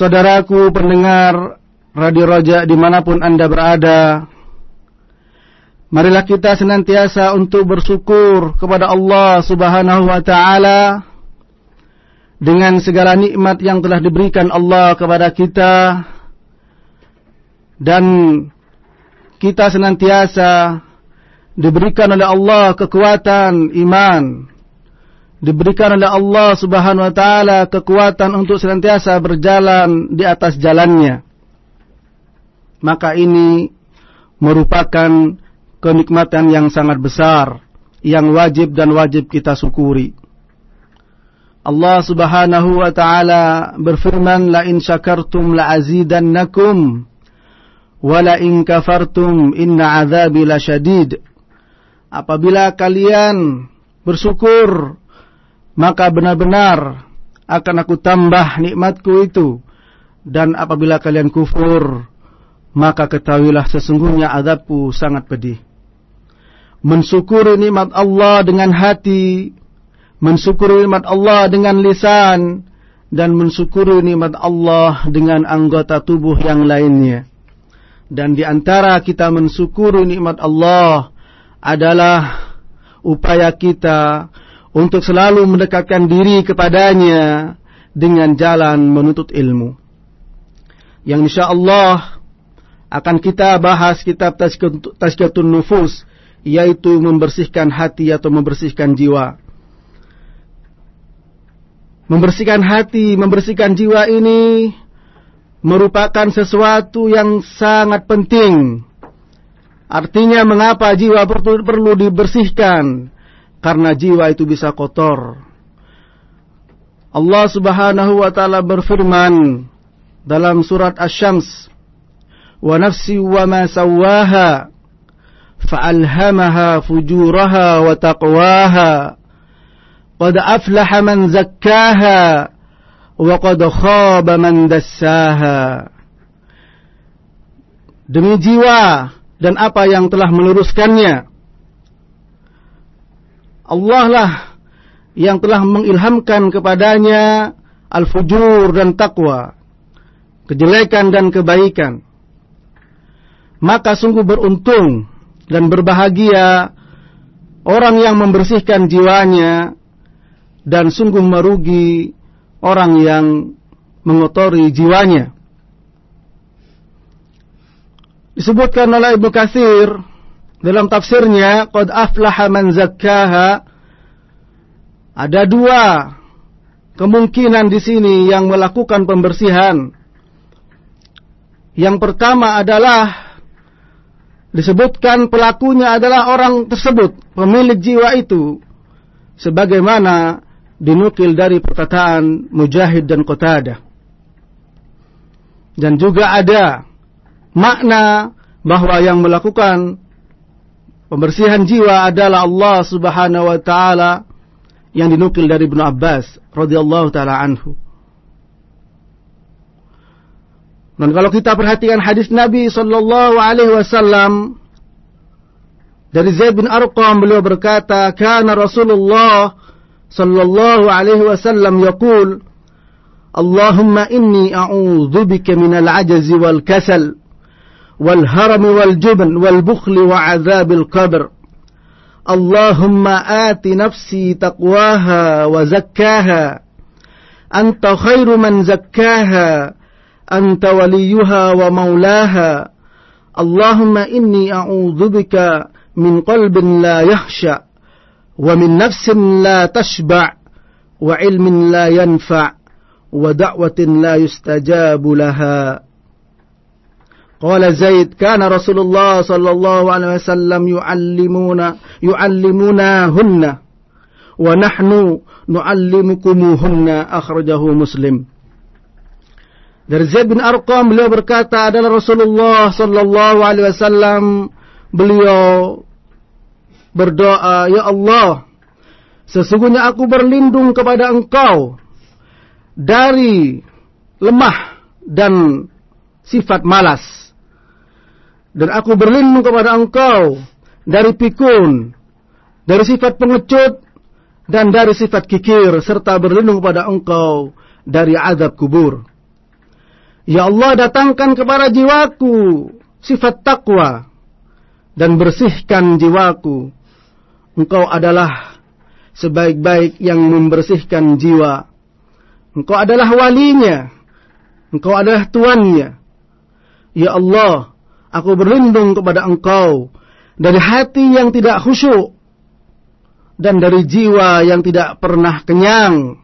Saudaraku pendengar Radio Roja di mana pun Anda berada Marilah kita senantiasa untuk bersyukur kepada Allah subhanahu wa ta'ala Dengan segala nikmat yang telah diberikan Allah kepada kita Dan kita senantiasa diberikan oleh Allah kekuatan iman diberikan oleh Allah Subhanahu wa taala kekuatan untuk senantiasa berjalan di atas jalannya. Maka ini merupakan kenikmatan yang sangat besar yang wajib dan wajib kita syukuri. Allah Subhanahu wa taala berfirman la in syakartum la azidannakum wa la in kafartum inna adzabi lasyadid. Apabila kalian bersyukur maka benar-benar akan aku tambah nikmatku itu. Dan apabila kalian kufur maka ketahuilah sesungguhnya azabku sangat pedih. Mensyukuri nikmat Allah dengan hati mensyukuri nikmat Allah dengan lisan dan mensyukuri nikmat Allah dengan anggota tubuh yang lainnya. Dan di antara kita mensyukuri nikmat Allah adalah upaya kita untuk selalu mendekatkan diri kepadanya dengan jalan menuntut ilmu. Yang insya Allah akan kita bahas kitab Tazkiyatun Nufus yaitu membersihkan hati atau membersihkan jiwa. Membersihkan hati, membersihkan jiwa ini merupakan sesuatu yang sangat penting. Artinya mengapa jiwa perlu, dibersihkan? Karena jiwa itu bisa kotor. Allah Subhanahu wa taala berfirman dalam surat Asy-Syams, "Wa nafsi wa ma sawwaha fa'alhamaha fujuraha wa taqwaha. Qad aflaha man zakkaha wa qad khaba man dassaha." Demi jiwa dan apa yang telah meluruskannya, Allah lah yang telah mengilhamkan kepadanya al-fujur dan taqwa, kejelekan dan kebaikan. Maka sungguh beruntung dan berbahagia orang yang membersihkan jiwanya dan sungguh merugi orang yang mengotori jiwanya. Disebutkan oleh Ibnu Katsir dalam tafsirnya qad aflaha man zakkaha ada dua kemungkinan di sini yang melakukan pembersihan. Yang pertama adalah disebutkan pelakunya adalah orang tersebut, pemilik jiwa itu. Sebagaimana dinukil dari perkataan Mujahid dan Qatadah. Dan juga ada makna bahwa yang melakukan pembersihan jiwa adalah Allah Subhanahu wa taala yang dinukil dari Ibnu Abbas radhiyallahu taala anhu. Dan kalau kita perhatikan hadis Nabi sallallahu alaihi wasallam dari Zaid bin Arqam beliau berkata, "Kana Rasulullah sallallahu alaihi wasallam yaqul, Allahumma inni a'udzu bika minal ajzi wal kasal wal bukhl wa 'adzabil qabr." اللهم آت نفسي تقواها وزكاها. أنت خير من زكاها. أنت وليها ومولاها. اللهم إني أعوذ بك من قلب لا يخشع ومن نفس لا تشبع وعلم لا ينفع ودعوة لا يستجاب لها. Qala Zaid kana Rasulullah sallallahu alaihi wasallam yuallimuna yuallimunahunna wa nahnu nuallimukumuhunna akhrajahu Muslim. Dari Zaid bin Arqam beliau berkata adalah Rasulullah sallallahu alaihi wasallam beliau berdoa ya Allah sesungguhnya aku berlindung kepada engkau dari lemah dan sifat malas dan aku berlindung kepada Engkau dari pikun dari sifat pengecut dan dari sifat kikir serta berlindung kepada Engkau dari azab kubur Ya Allah datangkan kepada jiwaku sifat takwa dan bersihkan jiwaku. Engkau adalah sebaik-baik yang membersihkan jiwa. Engkau adalah walinya. Engkau adalah tuannya. Ya Allah, aku berlindung kepada Engkau dari hati yang tidak khusyuk dan dari jiwa yang tidak pernah kenyang,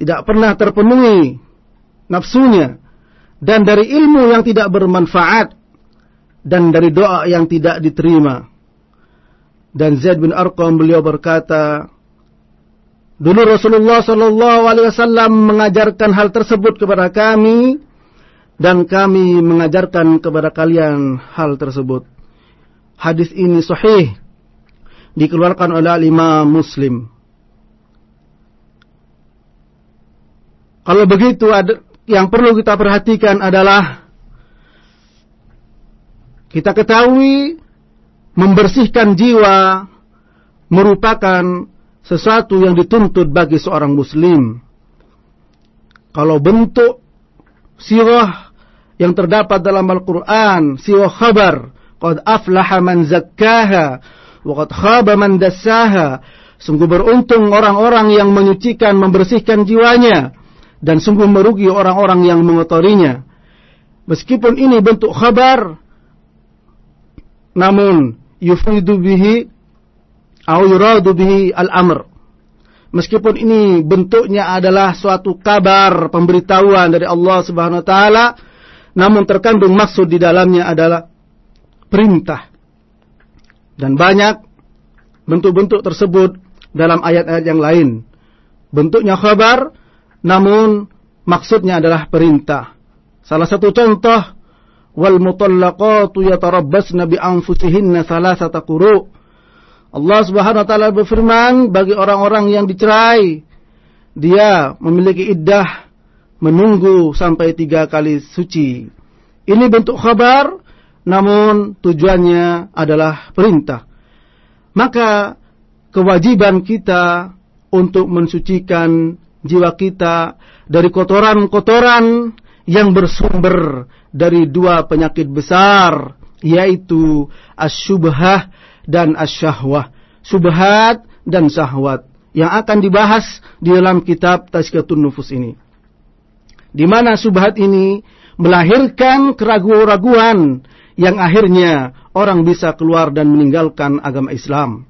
tidak pernah terpenuhi nafsunya dan dari ilmu yang tidak bermanfaat dan dari doa yang tidak diterima. Dan Zaid bin Arqam beliau berkata, dulu Rasulullah Shallallahu Alaihi Wasallam mengajarkan hal tersebut kepada kami dan kami mengajarkan kepada kalian hal tersebut. Hadis ini sahih dikeluarkan oleh Imam Muslim. Kalau begitu ada yang perlu kita perhatikan adalah kita ketahui membersihkan jiwa merupakan sesuatu yang dituntut bagi seorang muslim. Kalau bentuk sirah yang terdapat dalam Al-Quran, sirah khabar, qad aflaha man zakkaha, wa qad khaba man dassaha. Sungguh beruntung orang-orang yang menyucikan, membersihkan jiwanya dan sungguh merugi orang-orang yang mengotorinya. Meskipun ini bentuk khabar, namun yufidu bihi au yuradu bihi al-amr. Meskipun ini bentuknya adalah suatu kabar pemberitahuan dari Allah Subhanahu wa taala, namun terkandung maksud di dalamnya adalah perintah. Dan banyak bentuk-bentuk tersebut dalam ayat-ayat yang lain. Bentuknya khabar, namun maksudnya adalah perintah. Salah satu contoh wal mutallaqatu yatarabbasna bi anfusihinna thalathata quru. Allah Subhanahu wa taala berfirman bagi orang-orang yang dicerai dia memiliki iddah menunggu sampai tiga kali suci. Ini bentuk khabar namun tujuannya adalah perintah. Maka kewajiban kita untuk mensucikan jiwa kita dari kotoran-kotoran yang bersumber dari dua penyakit besar yaitu asyubhah dan asyahwah. Subhat dan syahwat yang akan dibahas di dalam kitab Tazkiyatun Nufus ini. Di mana subhat ini melahirkan keraguan-raguan yang akhirnya orang bisa keluar dan meninggalkan agama Islam.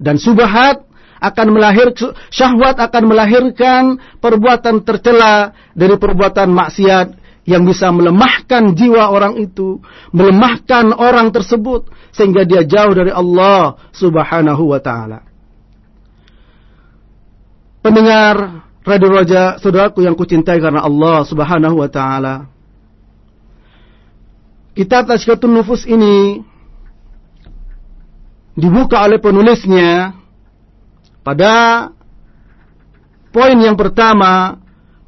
Dan subhat akan melahirkan syahwat akan melahirkan perbuatan tercela dari perbuatan maksiat yang bisa melemahkan jiwa orang itu, melemahkan orang tersebut sehingga dia jauh dari Allah Subhanahu wa taala. Pendengar Radio Raja, saudaraku yang kucintai karena Allah Subhanahu wa taala. Kitab Tazkiyatun Nufus ini dibuka oleh penulisnya pada poin yang pertama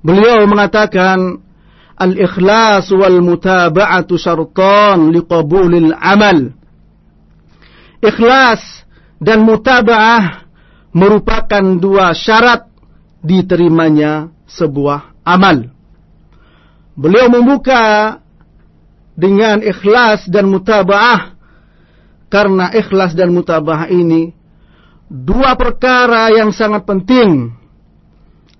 beliau mengatakan al-ikhlas wal mutaba'atu syartan liqabulil amal. Ikhlas dan mutaba'ah merupakan dua syarat diterimanya sebuah amal. Beliau membuka dengan ikhlas dan mutaba'ah karena ikhlas dan mutaba'ah ini dua perkara yang sangat penting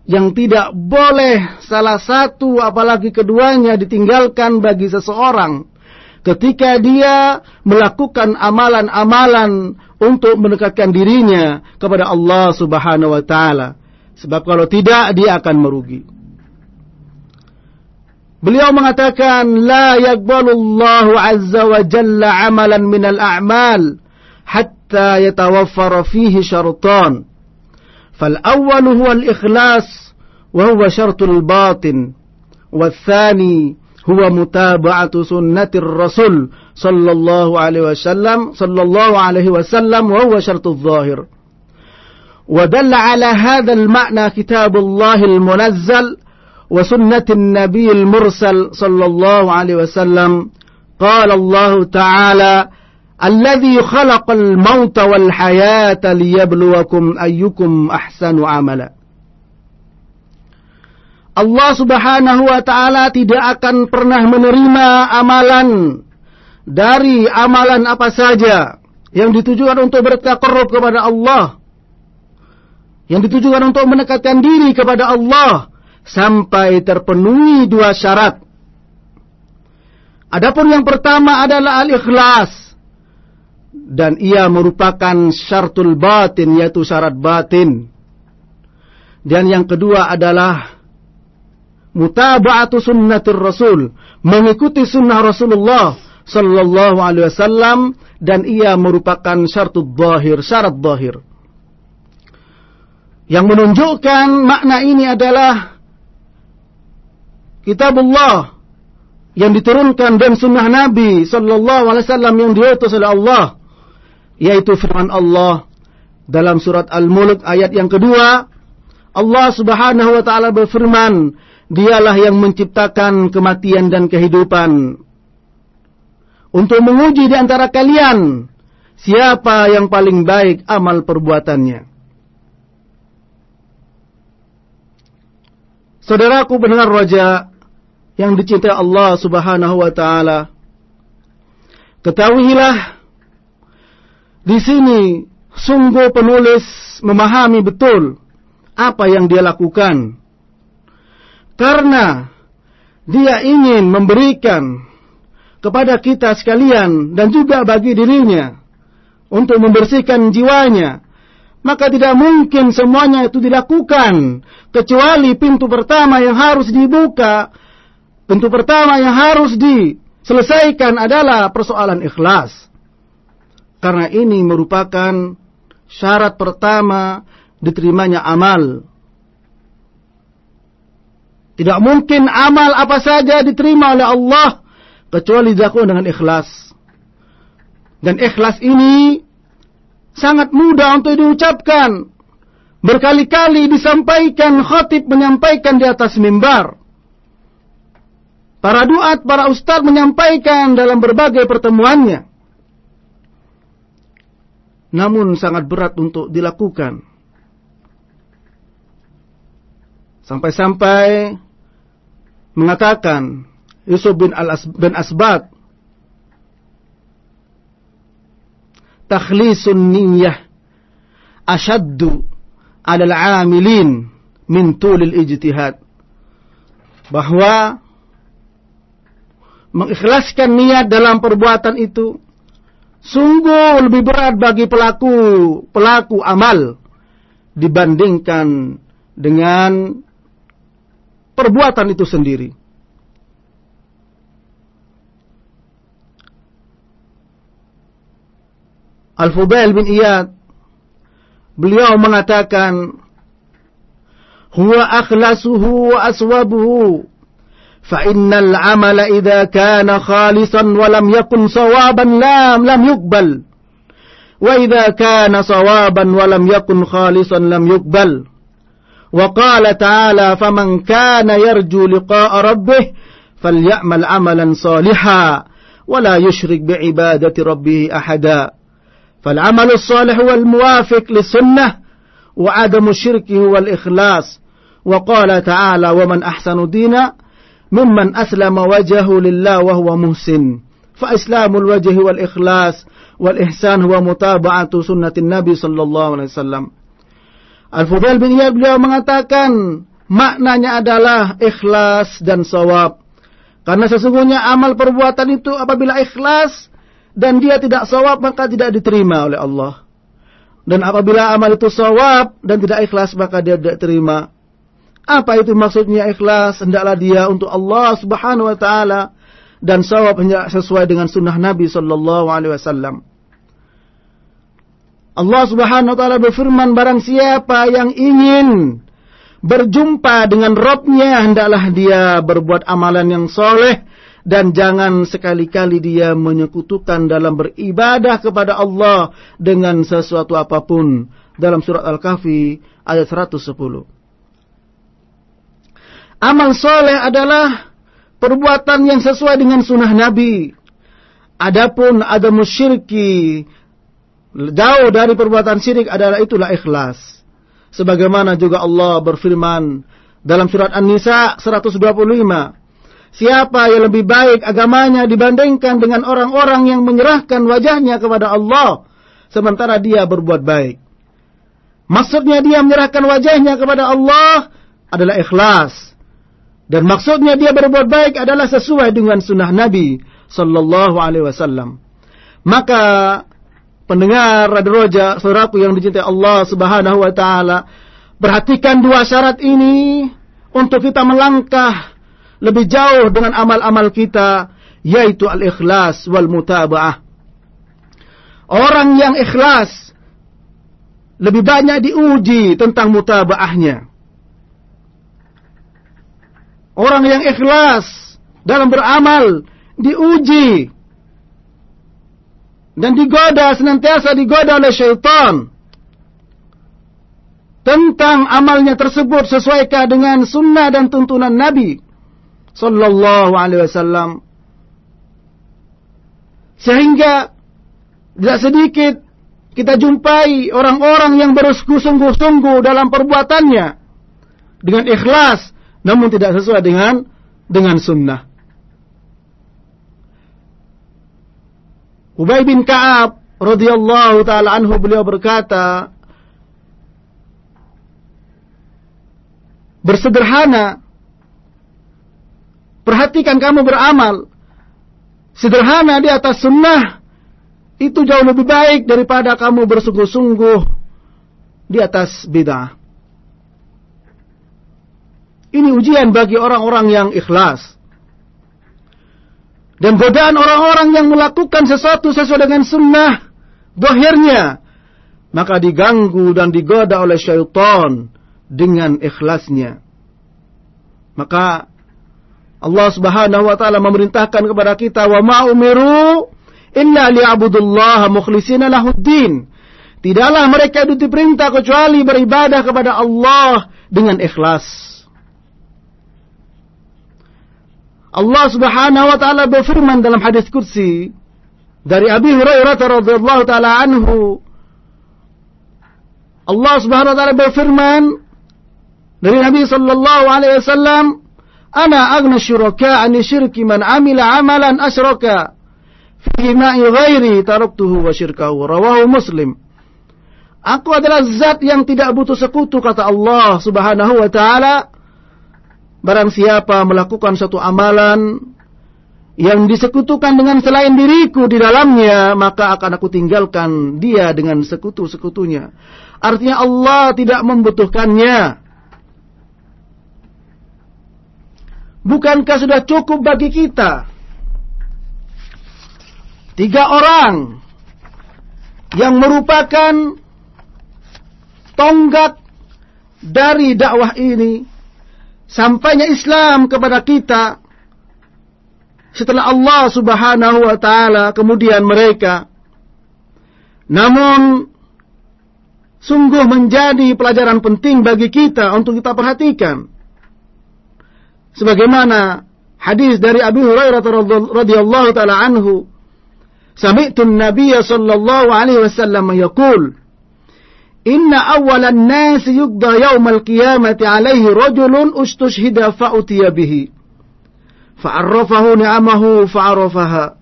yang tidak boleh salah satu apalagi keduanya ditinggalkan bagi seseorang ketika dia melakukan amalan-amalan untuk mendekatkan dirinya kepada Allah Subhanahu wa taala. Sebab kalau tidak dia akan merugi. Beliau mengatakan la yaqbalullahu azza wa jalla amalan minal a'mal hatta yatawaffara fihi syartan. فالأول هو الإخلاص وهو شرط الباطن والثاني هو متابعة سنة الرسول صلى الله عليه وسلم صلى الله عليه وسلم وهو شرط الظاهر ودل على هذا المعنى كتاب الله المنزل وسنة النبي المرسل صلى الله عليه وسلم قال الله تعالى الذي خلق الموت والحياة ليبلوكم أيكم أحسن عملا Allah subhanahu wa ta'ala tidak akan pernah menerima amalan dari amalan apa saja yang ditujukan untuk bertakarrub kepada Allah. Yang ditujukan untuk mendekatkan diri kepada Allah sampai terpenuhi dua syarat. Adapun yang pertama adalah al-ikhlas dan ia merupakan syartul batin yaitu syarat batin. Dan yang kedua adalah mutaba'atu sunnatir rasul, mengikuti sunnah Rasulullah sallallahu alaihi wasallam dan ia merupakan syartul zahir, syarat zahir. Yang menunjukkan makna ini adalah kitabullah yang diturunkan dan sunnah Nabi sallallahu alaihi yang diutus oleh Allah yaitu firman Allah dalam surat Al-Mulk ayat yang kedua. Allah Subhanahu wa taala berfirman dialah yang menciptakan kematian dan kehidupan. Untuk menguji di antara kalian siapa yang paling baik amal perbuatannya Saudaraku pendengar roja yang dicintai Allah Subhanahu wa taala ketahuilah di sini sungguh penulis memahami betul apa yang dia lakukan. Karena dia ingin memberikan kepada kita sekalian dan juga bagi dirinya untuk membersihkan jiwanya. Maka tidak mungkin semuanya itu dilakukan kecuali pintu pertama yang harus dibuka, pintu pertama yang harus diselesaikan adalah persoalan ikhlas. Karena ini merupakan syarat pertama diterimanya amal. Tidak mungkin amal apa saja diterima oleh Allah kecuali dilakukan dengan ikhlas. Dan ikhlas ini sangat mudah untuk diucapkan. Berkali-kali disampaikan khatib menyampaikan di atas mimbar. Para duat, para ustaz menyampaikan dalam berbagai pertemuannya namun sangat berat untuk dilakukan. Sampai-sampai mengatakan Yusuf bin Al -As bin Asbat takhlisun niyyah ashaddu 'ala al-'amilin min tulil ijtihad bahwa mengikhlaskan niat dalam perbuatan itu sungguh lebih berat bagi pelaku pelaku amal dibandingkan dengan perbuatan itu sendiri. Al-Fudail bin Iyad beliau mengatakan huwa akhlasuhu wa aswabuhu fa innal amala idza kana khalisan wa lam yakun sawaban lam lam yuqbal wa idza kana sawaban wa lam yakun khalisan lam yuqbal wa qala ta'ala faman kana yarju liqa'a rabbih falyamal amalan salihan wa la yushrik bi ibadati rabbih ahada فالعمل الصالح هو الموافق للسنة وعدم الشرك هو الإخلاص وقال تعالى ومن أحسن دينا ممن أسلم وجهه لله وهو محسن فإسلام الوجه والإخلاص والإحسان هو متابعة سنة النبي صلى الله عليه وسلم Al-Fudail bin Iyad beliau mengatakan maknanya adalah ikhlas dan sawab. Karena sesungguhnya amal perbuatan itu apabila ikhlas dan dia tidak sawab maka tidak diterima oleh Allah. Dan apabila amal itu sawab dan tidak ikhlas maka dia tidak terima. Apa itu maksudnya ikhlas? Hendaklah dia untuk Allah Subhanahu wa taala dan sawab hanya sesuai dengan sunnah Nabi sallallahu alaihi wasallam. Allah Subhanahu wa taala berfirman barang siapa yang ingin berjumpa dengan Robnya hendaklah dia berbuat amalan yang soleh dan jangan sekali-kali dia menyekutukan dalam beribadah kepada Allah dengan sesuatu apa pun dalam surat Al-Kahfi ayat 110. Amal soleh adalah perbuatan yang sesuai dengan sunnah Nabi. Adapun ada musyirki jauh dari perbuatan syirik adalah itulah ikhlas. Sebagaimana juga Allah berfirman dalam surat An-Nisa 125. Siapa yang lebih baik agamanya dibandingkan dengan orang-orang yang menyerahkan wajahnya kepada Allah sementara dia berbuat baik. Maksudnya dia menyerahkan wajahnya kepada Allah adalah ikhlas. Dan maksudnya dia berbuat baik adalah sesuai dengan sunnah Nabi Sallallahu Alaihi Wasallam. Maka pendengar Radio Roja, saudaraku yang dicintai Allah Subhanahu wa taala, perhatikan dua syarat ini untuk kita melangkah lebih jauh dengan amal-amal kita yaitu al-ikhlas wal mutaba'ah. Orang yang ikhlas lebih banyak diuji tentang mutaba'ahnya. Orang yang ikhlas dalam beramal diuji dan digoda senantiasa digoda oleh syaitan tentang amalnya tersebut sesuaikah dengan sunnah dan tuntunan Nabi sallallahu alaihi wasallam. Sehingga tidak sedikit kita jumpai orang-orang yang bersungguh-sungguh dalam perbuatannya dengan ikhlas namun tidak sesuai dengan dengan sunnah. Ubay bin Ka'ab radhiyallahu taala anhu beliau berkata bersederhana perhatikan kamu beramal sederhana di atas sunnah itu jauh lebih baik daripada kamu bersungguh-sungguh di atas bid'ah. Ini ujian bagi orang-orang yang ikhlas. Dan godaan orang-orang yang melakukan sesuatu sesuai dengan sunnah dohirnya. Maka diganggu dan digoda oleh syaitan dengan ikhlasnya. Maka Allah subhanahu wa ta'ala memerintahkan kepada kita. Wa ma'umiru illa li'abudullah mukhlisina lahuddin. Tidaklah mereka itu diperintah kecuali beribadah kepada Allah dengan ikhlas. Allah Subhanahu wa taala berfirman dalam hadis kursi dari Abi Hurairah radhiyallahu taala anhu Allah Subhanahu wa taala berfirman dari Nabi sallallahu alaihi wasallam ana aghna syuraka an syirki man amila amalan asyraka fihi ma'i ghairi taraktuhu wa syirkahu rawahu Muslim Aku adalah zat yang tidak butuh sekutu kata Allah Subhanahu wa taala Barang siapa melakukan satu amalan yang disekutukan dengan selain diriku di dalamnya, maka akan aku tinggalkan dia dengan sekutu-sekutunya. Artinya Allah tidak membutuhkannya. Bukankah sudah cukup bagi kita? Tiga orang yang merupakan tonggak dari dakwah ini sampainya Islam kepada kita setelah Allah Subhanahu wa taala kemudian mereka namun sungguh menjadi pelajaran penting bagi kita untuk kita perhatikan sebagaimana hadis dari Abu Hurairah radhiyallahu taala anhu sami'tu an-nabiy sallallahu alaihi wasallam yaqul إن أول الناس يقضى يوم القيامة عليه رجل استشهد فأتي به فعرفه نعمه فعرفها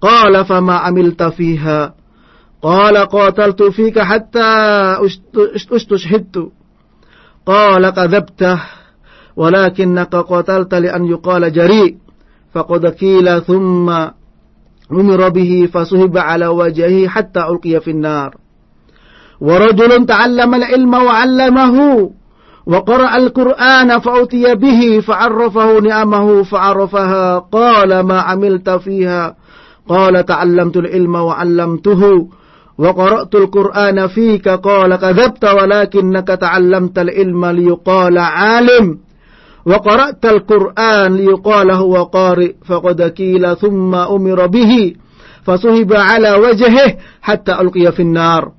قال فما عملت فيها قال قاتلت فيك حتى استشهدت قال كذبته ولكنك قتلت لأن يقال جريء. فقد قيل ثم أمر به فصهب على وجهه حتى ألقي في النار. ورجل تعلم العلم وعلمه وقرأ القرآن فأتي به فعرفه نعمه فعرفها قال ما عملت فيها. قال تعلمت العلم وعلمته وقرأت القرآن فيك. قال كذبت ولكنك تعلمت العلم ليقال عالم. وقرأت القرآن ليقال هو قارئ فقد كيل ثم أمر به فصهب على وجهه حتى ألقي في النار.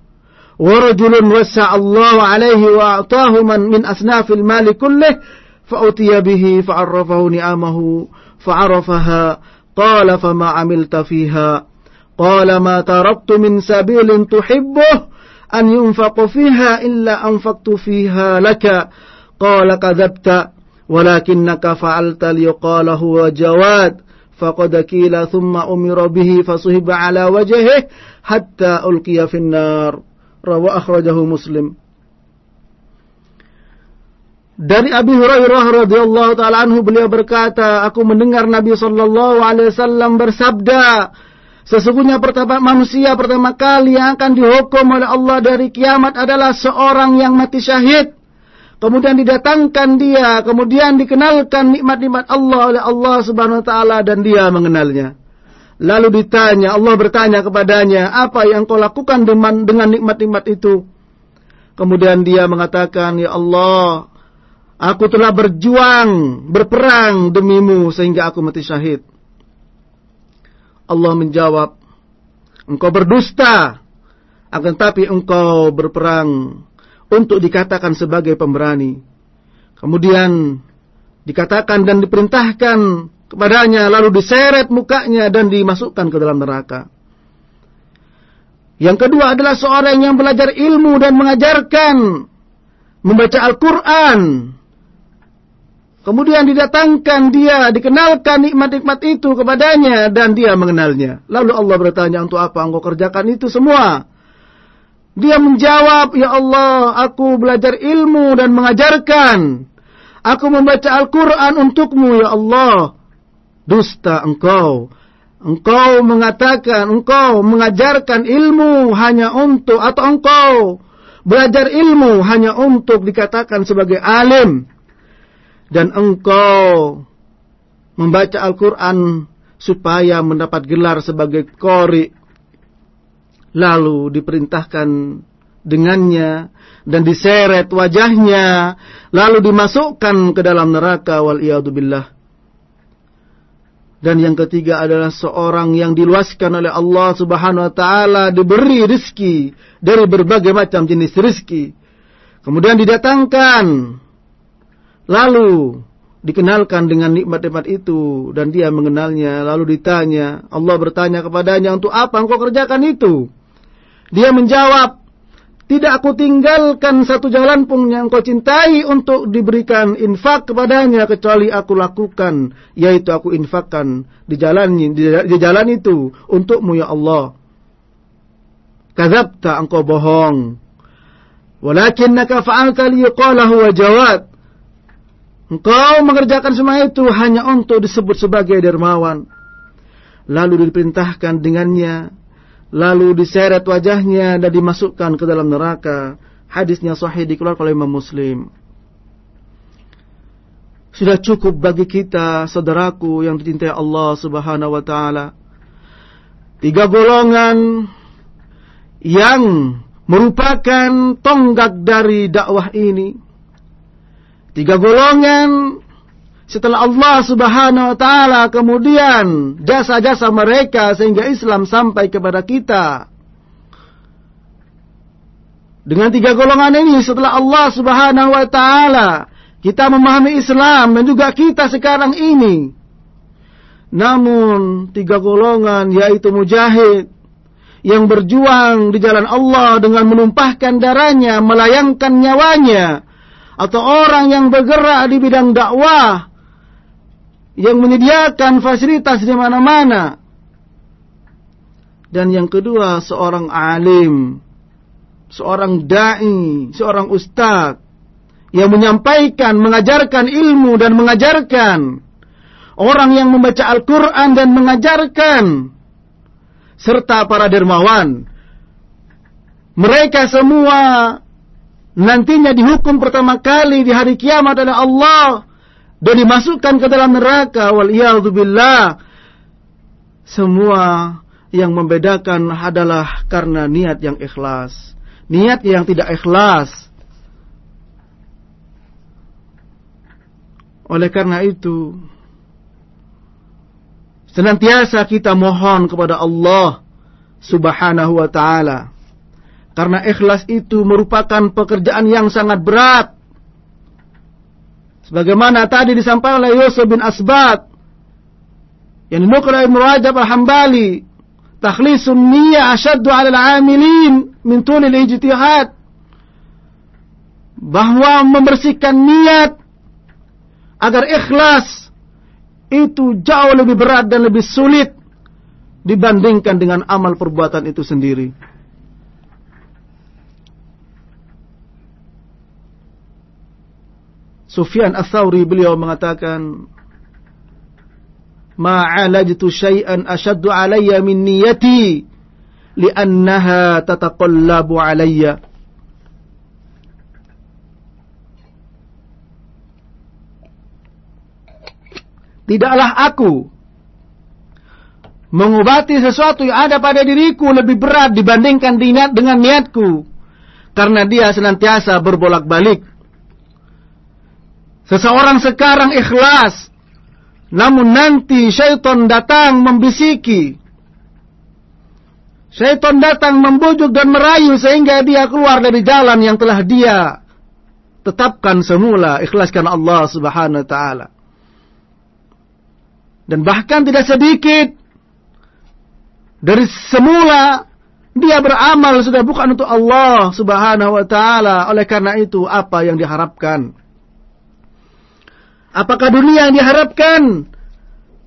ورجل وسع الله عليه وأعطاه من, من أصناف المال كله فأتي به فعرفه نعمه فعرفها قال فما عملت فيها. قال ما تركت من سبيل تحبه أن ينفق فيها إلا أنفقت فيها لك. قال كذبت ولكنك فعلت ليقال هو جواد فقد كيل ثم أمر به فصهب على وجهه حتى ألقي في النار روى أخرجه مسلم dari Abi Hurairah radhiyallahu taala anhu beliau berkata aku mendengar Nabi sallallahu alaihi wasallam bersabda Sesungguhnya pertama manusia pertama kali yang akan dihukum oleh Allah dari kiamat adalah seorang yang mati syahid. Kemudian didatangkan dia, kemudian dikenalkan nikmat-nikmat Allah oleh Allah Subhanahu wa taala dan dia mengenalnya. Lalu ditanya, Allah bertanya kepadanya, apa yang kau lakukan dengan, dengan nikmat-nikmat itu? Kemudian dia mengatakan, Ya Allah, aku telah berjuang, berperang demimu sehingga aku mati syahid. Allah menjawab, engkau berdusta, akan tapi engkau berperang untuk dikatakan sebagai pemberani. Kemudian dikatakan dan diperintahkan kepadanya lalu diseret mukanya dan dimasukkan ke dalam neraka. Yang kedua adalah seorang yang belajar ilmu dan mengajarkan membaca Al-Quran. Kemudian didatangkan dia, dikenalkan nikmat-nikmat itu kepadanya dan dia mengenalnya. Lalu Allah bertanya, untuk apa engkau kerjakan itu semua? Dia menjawab, Ya Allah, aku belajar ilmu dan mengajarkan. Aku membaca Al-Quran untukmu, Ya Allah dusta engkau. Engkau mengatakan, engkau mengajarkan ilmu hanya untuk, atau engkau belajar ilmu hanya untuk dikatakan sebagai alim. Dan engkau membaca Al-Quran supaya mendapat gelar sebagai kori. Lalu diperintahkan dengannya dan diseret wajahnya lalu dimasukkan ke dalam neraka wal billah. Dan yang ketiga adalah seorang yang diluaskan oleh Allah Subhanahu wa taala diberi rizki dari berbagai macam jenis rizki. Kemudian didatangkan lalu dikenalkan dengan nikmat-nikmat itu dan dia mengenalnya. Lalu ditanya Allah bertanya kepadanya untuk apa engkau kerjakan itu dia menjawab tidak aku tinggalkan satu jalan pun yang kau cintai untuk diberikan infak kepadanya kecuali aku lakukan yaitu aku infakkan di jalan di, jalan itu untukmu ya Allah. Kadzabta engkau bohong. Walakinnaka fa'alta liyuqala huwa jawad. Engkau mengerjakan semua itu hanya untuk disebut sebagai dermawan. Lalu diperintahkan dengannya lalu diseret wajahnya dan dimasukkan ke dalam neraka. Hadisnya sahih dikeluarkan oleh Imam Muslim. Sudah cukup bagi kita, saudaraku yang dicintai Allah Subhanahu wa taala. Tiga golongan yang merupakan tonggak dari dakwah ini. Tiga golongan setelah Allah Subhanahu wa taala kemudian jasa-jasa mereka sehingga Islam sampai kepada kita. Dengan tiga golongan ini setelah Allah Subhanahu wa taala kita memahami Islam dan juga kita sekarang ini. Namun tiga golongan yaitu mujahid yang berjuang di jalan Allah dengan menumpahkan darahnya, melayangkan nyawanya atau orang yang bergerak di bidang dakwah yang menyediakan fasilitas di mana-mana. Dan yang kedua, seorang alim, seorang dai, seorang ustaz yang menyampaikan, mengajarkan ilmu dan mengajarkan orang yang membaca Al-Quran dan mengajarkan serta para dermawan. Mereka semua nantinya dihukum pertama kali di hari kiamat oleh Allah dan dimasukkan ke dalam neraka wal billah. Semua yang membedakan adalah karena niat yang ikhlas. Niat yang tidak ikhlas. Oleh karena itu senantiasa kita mohon kepada Allah subhanahu wa ta'ala. Karena ikhlas itu merupakan pekerjaan yang sangat berat Sebagaimana tadi disampaikan oleh Yusuf bin Asbat yang dinukil oleh Rajab al-Hambali, takhlisun niyyah asyaddu 'ala al-'amilin min ijtihad. Bahwa membersihkan niat agar ikhlas itu jauh lebih berat dan lebih sulit dibandingkan dengan amal perbuatan itu sendiri. Sufyan Ats-Tsauri beliau mengatakan ma'alajtu syai'an ashaddu alayya min niyati li'annaha tataqallabu alayya. Tidaklah aku mengobati sesuatu yang ada pada diriku lebih berat dibandingkan dengan niatku karena dia senantiasa berbolak-balik Seseorang sekarang ikhlas, namun nanti syaitan datang membisiki. Syaitan datang membujuk dan merayu sehingga dia keluar dari jalan yang telah dia tetapkan semula ikhlaskan Allah Subhanahu wa taala. Dan bahkan tidak sedikit dari semula dia beramal sudah bukan untuk Allah Subhanahu wa taala. Oleh karena itu apa yang diharapkan? Apakah dunia yang diharapkan?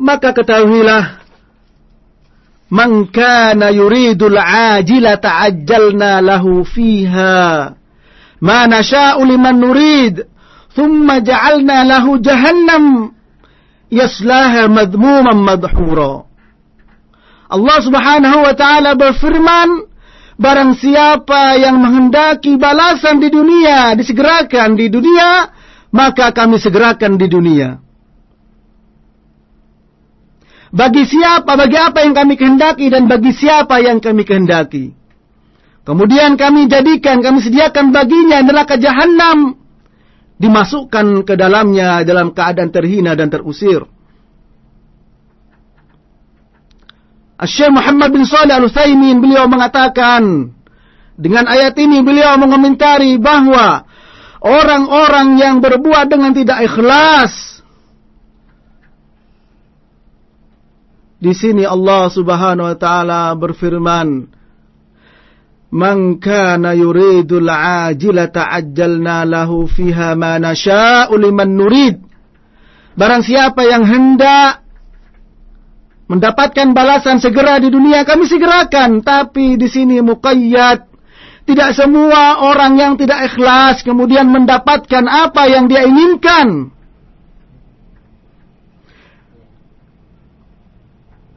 Maka ketahuilah Man kana yuridul ajila ta'ajjalna lahu fiha ma nasha'u liman nurid thumma ja'alna lahu jahannam yaslaha madmuman madhura Allah Subhanahu wa taala berfirman barang siapa yang menghendaki balasan di dunia disegerakan di dunia maka kami segerakan di dunia. Bagi siapa, bagi apa yang kami kehendaki dan bagi siapa yang kami kehendaki. Kemudian kami jadikan, kami sediakan baginya neraka jahanam. Dimasukkan ke dalamnya dalam keadaan terhina dan terusir. Syekh Muhammad bin Salih Al-Utsaimin beliau mengatakan dengan ayat ini beliau mengomentari bahwa orang-orang yang berbuat dengan tidak ikhlas. Di sini Allah Subhanahu wa taala berfirman, "Man kana yuridul ajilata ajjalna lahu fiha ma nasha'u liman nurid." Barang siapa yang hendak mendapatkan balasan segera di dunia kami segerakan, tapi di sini muqayyad tidak semua orang yang tidak ikhlas kemudian mendapatkan apa yang dia inginkan.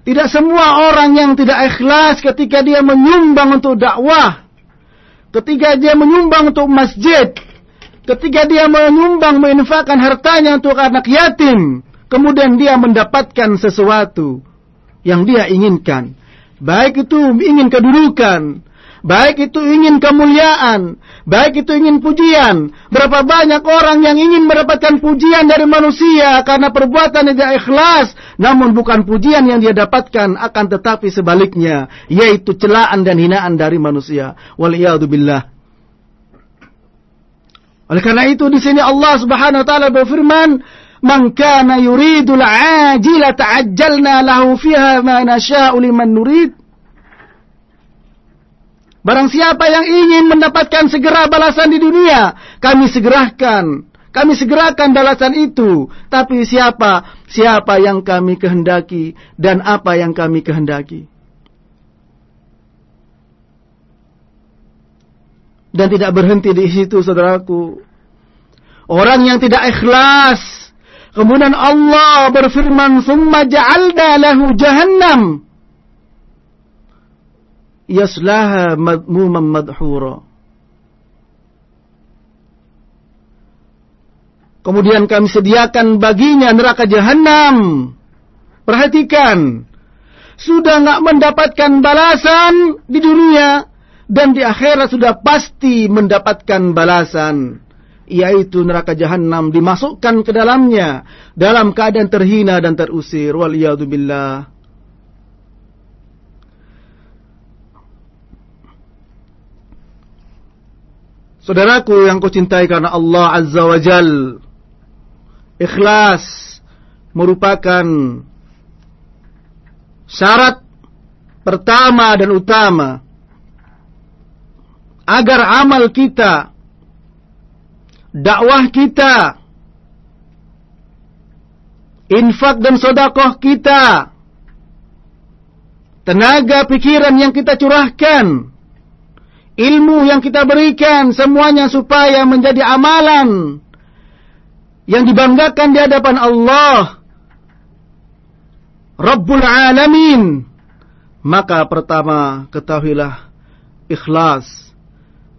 Tidak semua orang yang tidak ikhlas ketika dia menyumbang untuk dakwah. Ketika dia menyumbang untuk masjid. Ketika dia menyumbang menginfakkan hartanya untuk anak yatim. Kemudian dia mendapatkan sesuatu yang dia inginkan. Baik itu ingin kedudukan, Baik itu ingin kemuliaan, baik itu ingin pujian. Berapa banyak orang yang ingin mendapatkan pujian dari manusia karena perbuatan yang tidak ikhlas, namun bukan pujian yang dia dapatkan, akan tetapi sebaliknya, yaitu celaan dan hinaan dari manusia. Waliyadzubillah. Oleh karena itu di sini Allah Subhanahu wa taala berfirman, "Man kana yuridul ajila ta'ajjalna lahu fiha ma nasha'u liman nurid." Barang siapa yang ingin mendapatkan segera balasan di dunia, kami segerakan. Kami segerakan balasan itu. Tapi siapa? Siapa yang kami kehendaki dan apa yang kami kehendaki. Dan tidak berhenti di situ saudaraku. Orang yang tidak ikhlas. Kemudian Allah berfirman, "Summa ja'alna lahu jahannam." Yaslaha madmuman madhura. Kemudian kami sediakan baginya neraka jahanam. Perhatikan. Sudah nggak mendapatkan balasan di dunia. Dan di akhirat sudah pasti mendapatkan balasan. Yaitu neraka jahanam dimasukkan ke dalamnya. Dalam keadaan terhina dan terusir. Waliyahdubillah. Saudaraku yang kucintai karena Allah Azza wa Jal. Ikhlas merupakan syarat pertama dan utama agar amal kita, dakwah kita, infak dan sodakoh kita, tenaga pikiran yang kita curahkan, ilmu yang kita berikan semuanya supaya menjadi amalan yang dibanggakan di hadapan Allah. Rabbul Alamin. Maka pertama ketahuilah ikhlas.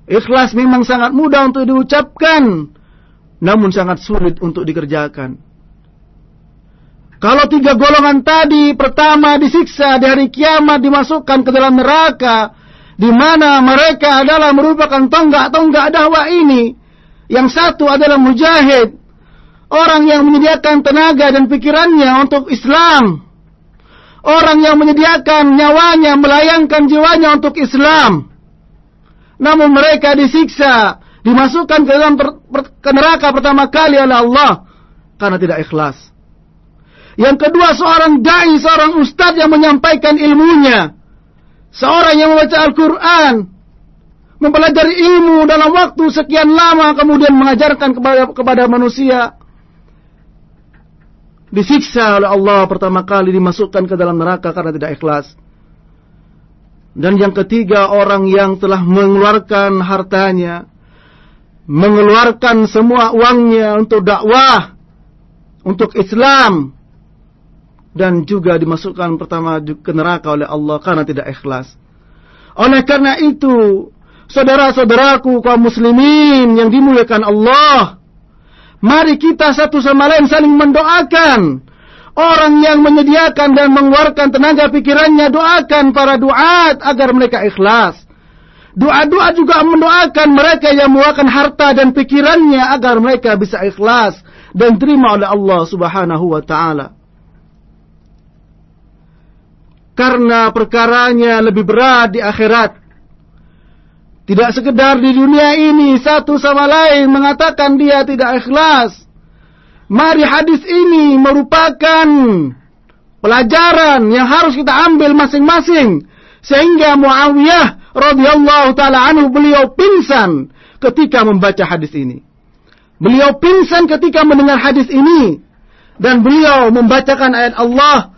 Ikhlas memang sangat mudah untuk diucapkan namun sangat sulit untuk dikerjakan. Kalau tiga golongan tadi pertama disiksa di hari kiamat dimasukkan ke dalam neraka di mana mereka adalah merupakan tonggak-tonggak dakwah ini. Yang satu adalah mujahid, orang yang menyediakan tenaga dan pikirannya untuk Islam. Orang yang menyediakan nyawanya, melayangkan jiwanya untuk Islam. Namun mereka disiksa, dimasukkan ke dalam per, per, ke neraka pertama kali oleh Allah karena tidak ikhlas. Yang kedua seorang dai, seorang ustadz yang menyampaikan ilmunya Seorang yang membaca Al-Quran, mempelajari ilmu dalam waktu sekian lama, kemudian mengajarkan kepada, kepada manusia, disiksa oleh Allah pertama kali dimasukkan ke dalam neraka karena tidak ikhlas. Dan yang ketiga orang yang telah mengeluarkan hartanya, mengeluarkan semua uangnya untuk dakwah, untuk Islam, dan juga dimasukkan pertama ke neraka oleh Allah karena tidak ikhlas. Oleh karena itu, saudara-saudaraku kaum muslimin yang dimuliakan Allah, mari kita satu sama lain saling mendoakan. Orang yang menyediakan dan mengeluarkan tenaga pikirannya doakan para duat agar mereka ikhlas. Doa-doa juga mendoakan mereka yang mengeluarkan harta dan pikirannya agar mereka bisa ikhlas dan terima oleh Allah Subhanahu wa taala karena perkaranya lebih berat di akhirat. Tidak sekedar di dunia ini satu sama lain mengatakan dia tidak ikhlas. Mari hadis ini merupakan pelajaran yang harus kita ambil masing-masing sehingga Muawiyah radhiyallahu taala anhu beliau pingsan ketika membaca hadis ini. Beliau pingsan ketika mendengar hadis ini dan beliau membacakan ayat Allah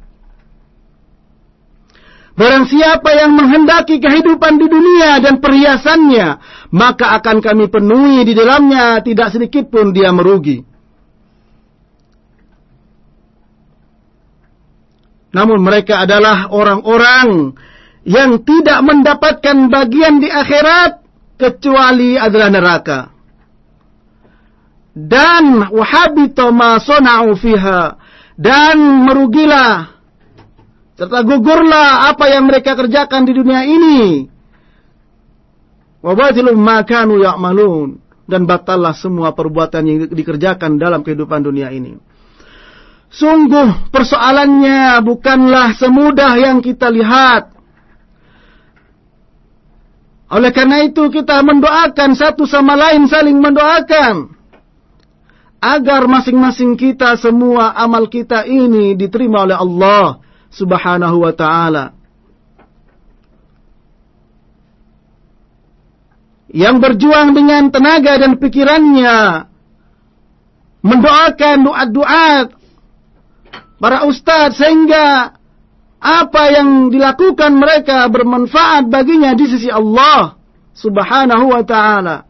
Barang siapa yang menghendaki kehidupan di dunia dan perhiasannya, maka akan kami penuhi di dalamnya, tidak sedikit pun dia merugi. Namun mereka adalah orang-orang yang tidak mendapatkan bagian di akhirat kecuali adalah neraka. Dan wahabito ma dan merugilah serta gugurlah apa yang mereka kerjakan di dunia ini. Wabatilum makanu ya'malun dan batallah semua perbuatan yang dikerjakan dalam kehidupan dunia ini. Sungguh persoalannya bukanlah semudah yang kita lihat. Oleh karena itu kita mendoakan satu sama lain saling mendoakan. Agar masing-masing kita semua amal kita ini diterima oleh Allah subhanahu wa ta'ala. Yang berjuang dengan tenaga dan pikirannya. Mendoakan doa-doa para ustadz sehingga apa yang dilakukan mereka bermanfaat baginya di sisi Allah Subhanahu wa taala.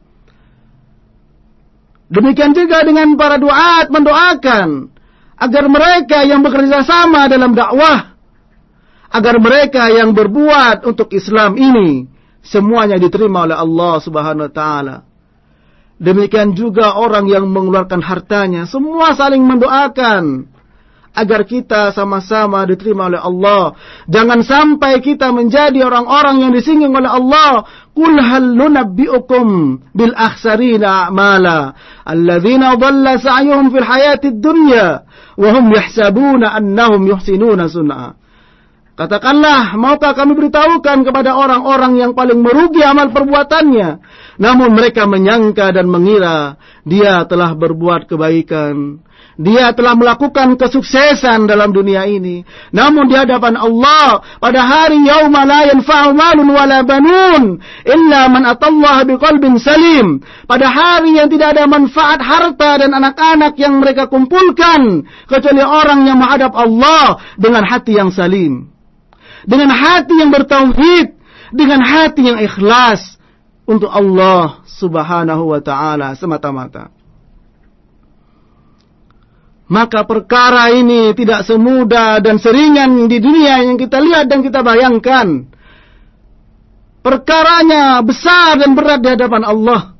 Demikian juga dengan para duat mendoakan agar mereka yang bekerja sama dalam dakwah agar mereka yang berbuat untuk Islam ini semuanya diterima oleh Allah Subhanahu wa taala. Demikian juga orang yang mengeluarkan hartanya, semua saling mendoakan agar kita sama-sama diterima oleh Allah. Jangan sampai kita menjadi orang-orang yang disinggung oleh Allah. Qul hal nunabbi'ukum bil akhsarina a'mala alladzina dhalla sa'yuhum fil hayatid dunya wa hum yahsabuna annahum yuhsinuna sun'a. Katakanlah, maukah kami beritahukan kepada orang-orang yang paling merugi amal perbuatannya. Namun mereka menyangka dan mengira dia telah berbuat kebaikan. Dia telah melakukan kesuksesan dalam dunia ini. Namun di hadapan Allah pada hari yauma la yanfa'u malun wala banun illa man atallaha biqalbin salim. Pada hari yang tidak ada manfaat harta dan anak-anak yang mereka kumpulkan kecuali orang yang menghadap Allah dengan hati yang salim. Dengan hati yang bertauhid, dengan hati yang ikhlas untuk Allah Subhanahu wa taala semata-mata. Maka perkara ini tidak semudah dan seringan di dunia yang kita lihat dan kita bayangkan. Perkaranya besar dan berat di hadapan Allah.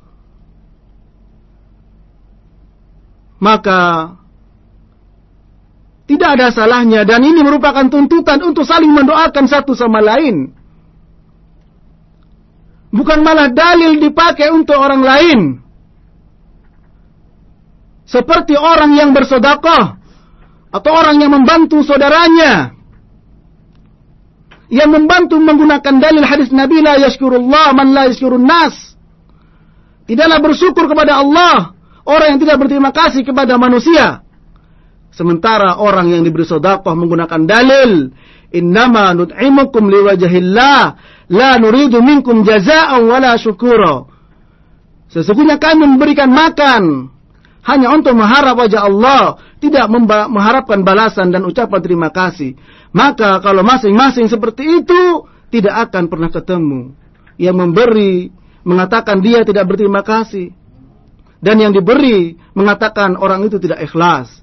Maka tidak ada salahnya dan ini merupakan tuntutan untuk saling mendoakan satu sama lain. Bukan malah dalil dipakai untuk orang lain. Seperti orang yang bersodakoh. Atau orang yang membantu saudaranya. Yang membantu menggunakan dalil hadis Nabi la yashkurullah man la yashkurun nas. Tidaklah bersyukur kepada Allah. Orang yang tidak berterima kasih kepada manusia. Sementara orang yang diberi sodakoh menggunakan dalil. Innama nut'imukum liwajahillah. La nuridu minkum jaza'an wala syukura. Sesungguhnya kami memberikan makan hanya untuk mengharap wajah Allah, tidak mengharapkan balasan dan ucapan terima kasih. Maka kalau masing-masing seperti itu, tidak akan pernah ketemu. Yang memberi mengatakan dia tidak berterima kasih. Dan yang diberi mengatakan orang itu tidak ikhlas.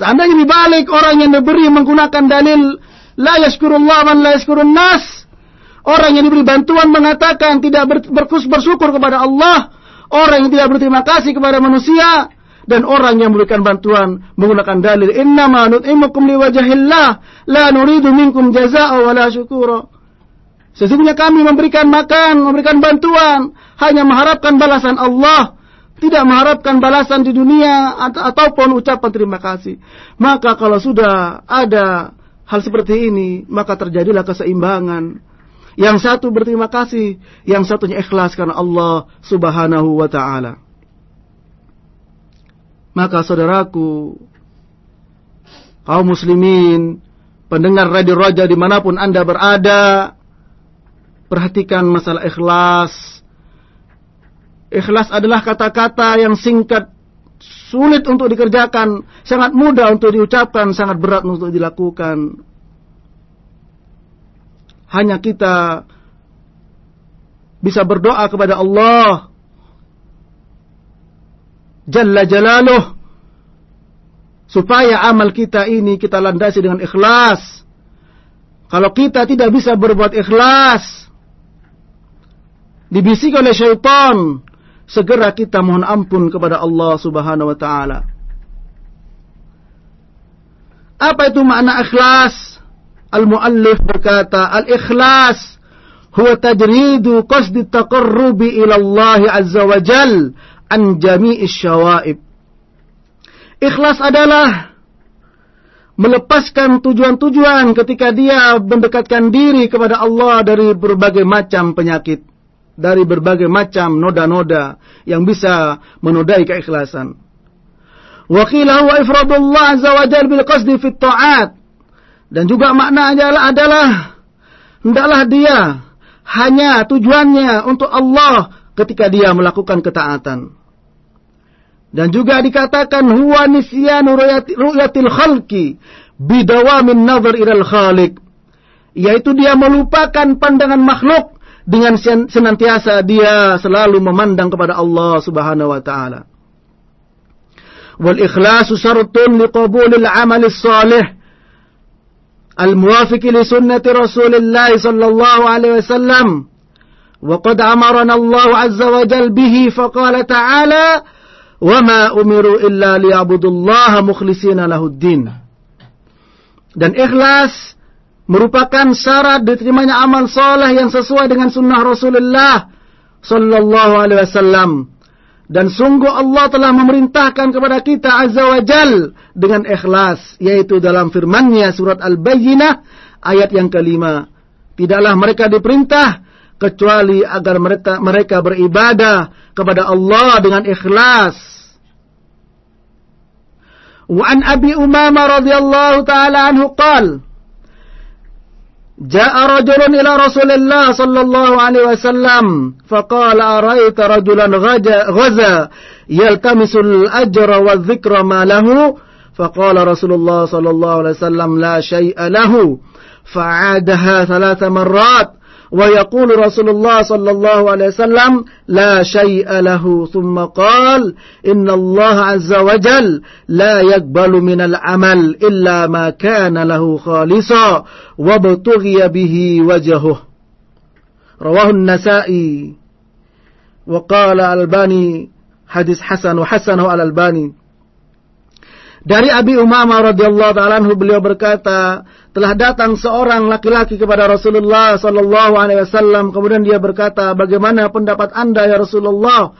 Seandainya dibalik orang yang diberi menggunakan dalil la yashkurullah man la yashkurun nas. Orang yang diberi bantuan mengatakan tidak bersyukur kepada Allah. Orang yang tidak berterima kasih kepada manusia dan orang yang memberikan bantuan menggunakan dalil innama nut'imukum liwajhillah la nuridu minkum jazaa'a wala syukura sesungguhnya kami memberikan makan memberikan bantuan hanya mengharapkan balasan Allah tidak mengharapkan balasan di dunia ataupun ucapan terima kasih maka kalau sudah ada hal seperti ini maka terjadilah keseimbangan yang satu berterima kasih yang satunya ikhlas karena Allah Subhanahu wa taala maka saudaraku, kaum muslimin, pendengar radio Raja di mana pun anda berada, perhatikan masalah ikhlas. Ikhlas adalah kata-kata yang singkat, sulit untuk dikerjakan, sangat mudah untuk diucapkan, sangat berat untuk dilakukan. Hanya kita bisa berdoa kepada Allah Jalla Jalaluh supaya amal kita ini kita landasi dengan ikhlas Kalau kita tidak bisa berbuat ikhlas, dibisik oleh syaitan, segera kita mohon ampun kepada Allah Subhanahu wa taala. Apa itu makna ikhlas? Al-muallif berkata, al-ikhlas huwa tajridu qasdi taqarrubi ila Allah azza wa jal an jami'i syawaib. Ikhlas adalah melepaskan tujuan-tujuan ketika dia mendekatkan diri kepada Allah dari berbagai macam penyakit, dari berbagai macam noda-noda yang bisa menodai keikhlasan. Wa ifradullah azza wa jal bil qasdi fit ta'at. Dan juga makna adalah, adalah hendaklah dia hanya tujuannya untuk Allah ketika dia melakukan ketaatan. Dan juga dikatakan huwa nisyanu ru'yatil khalqi bidawamin nazar ilal khaliq. Yaitu dia melupakan pandangan makhluk dengan senantiasa dia selalu memandang kepada Allah Subhanahu wa taala. Wal ikhlasu syartun liqabulil amal salih الموافق لسنة رسول الله صلى الله عليه وسلم وقد أمرنا الله عز وجل به فقال تعالى وَمَا أُمِرُوا إِلَّا لِيَعْبُدُوا اللَّهَ مُخْلِصِينَ لَهُ الدِّينَ Dan ikhlas merupakan syarat diterimanya amal soleh yang sesuai dengan sunnah Rasulullah Sallallahu Alaihi Wasallam. Dan sungguh Allah telah memerintahkan kepada kita Azza wa Jal dengan ikhlas. Yaitu dalam firmannya surat Al-Bayyinah ayat yang kelima. Tidaklah mereka diperintah kecuali agar mereka, mereka beribadah kepada Allah dengan ikhlas. Wa an Abi Umamah radhiyallahu taala anhu qal جاء رجل إلى رسول الله صلى الله عليه وسلم فقال أرأيت رجلا غزا يلتمس الأجر والذكر ما له فقال رسول الله صلى الله عليه وسلم لا شيء له. فعادها ثلاث مرات. ويقول رسول الله صلى الله عليه وسلم لا شيء له ثم قال إن الله عز وجل لا يقبل من العمل إلا ما كان له خالصا وابتغي به وجهه. رواه النسائي. وقال الباني حديث حسن وحسنه الألباني. Dari Abi Umamah radhiyallahu taala beliau berkata, telah datang seorang laki-laki kepada Rasulullah sallallahu alaihi wasallam kemudian dia berkata, "Bagaimana pendapat Anda ya Rasulullah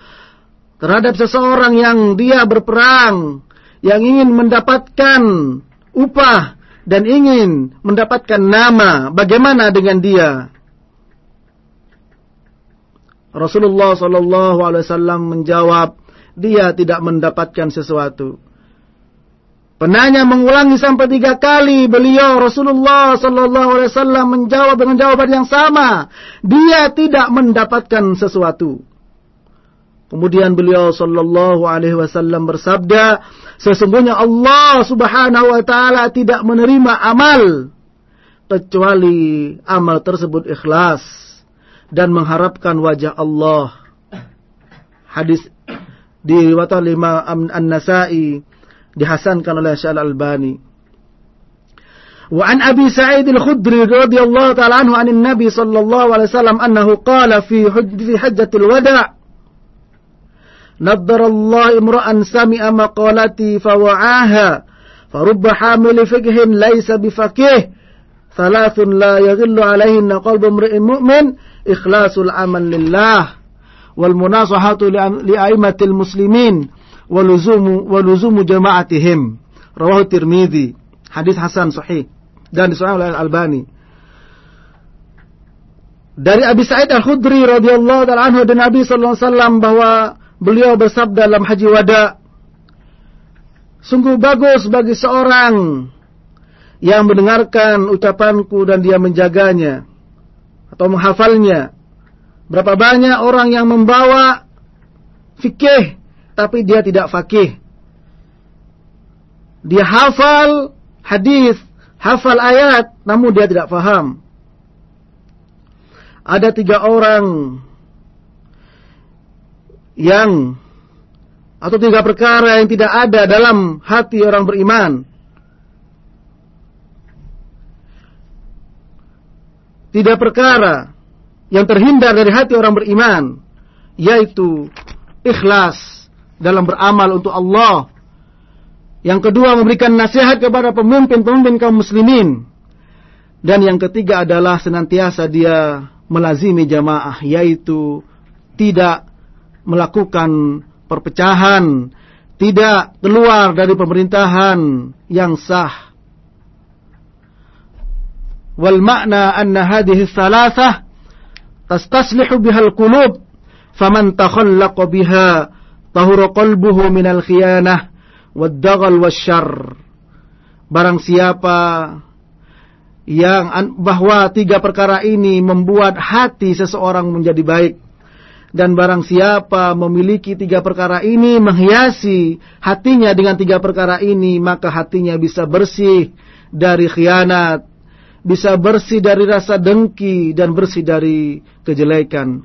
terhadap seseorang yang dia berperang, yang ingin mendapatkan upah dan ingin mendapatkan nama, bagaimana dengan dia?" Rasulullah sallallahu alaihi wasallam menjawab, "Dia tidak mendapatkan sesuatu." Penanya mengulangi sampai tiga kali beliau Rasulullah Sallallahu Alaihi Wasallam menjawab dengan jawaban yang sama. Dia tidak mendapatkan sesuatu. Kemudian beliau Sallallahu Alaihi Wasallam bersabda, sesungguhnya Allah Subhanahu Wa Taala tidak menerima amal kecuali amal tersebut ikhlas dan mengharapkan wajah Allah. Hadis diriwayatkan lima An-Nasai dihasankan oleh Syekh Al-Albani. وعن أبي سعيد الخدري رضي الله تعالى عنه عن النبي صلى الله عليه وسلم أنه قال في في حجة الوداع نظر الله امرأ سمع مقالتي فوعاها فرب حامل فقه ليس بفقيه ثلاث لا يغل عليهن قلب امرئ مؤمن إخلاص العمل لله والمناصحة لأئمة المسلمين waluzumu waluzumu jama'atihim. Rawahu Tirmidzi. Hadis hasan sahih dan disahih oleh Al-Albani. Dari Abi Sa'id Al-Khudri radhiyallahu taala anhu dan Nabi sallallahu alaihi wasallam bahwa beliau bersabda dalam haji wada Sungguh bagus bagi seorang yang mendengarkan ucapanku dan dia menjaganya atau menghafalnya. Berapa banyak orang yang membawa fikih tapi dia tidak fakih. Dia hafal hadis, hafal ayat, namun dia tidak faham. Ada tiga orang yang atau tiga perkara yang tidak ada dalam hati orang beriman. tidak perkara yang terhindar dari hati orang beriman, yaitu ikhlas dalam beramal untuk Allah. Yang kedua memberikan nasihat kepada pemimpin-pemimpin kaum muslimin. Dan yang ketiga adalah senantiasa dia melazimi jamaah, yaitu tidak melakukan perpecahan, tidak keluar dari pemerintahan yang sah. Wal makna anna hadhihi thalathah tastaslihu bihal qulub faman takhallaqa biha tahura qalbuhu minal khiyanah wad daghal. Barang siapa yang bahwa tiga perkara ini membuat hati seseorang menjadi baik dan barang siapa memiliki tiga perkara ini menghiasi hatinya dengan tiga perkara ini maka hatinya bisa bersih dari khianat bisa bersih dari rasa dengki dan bersih dari kejelekan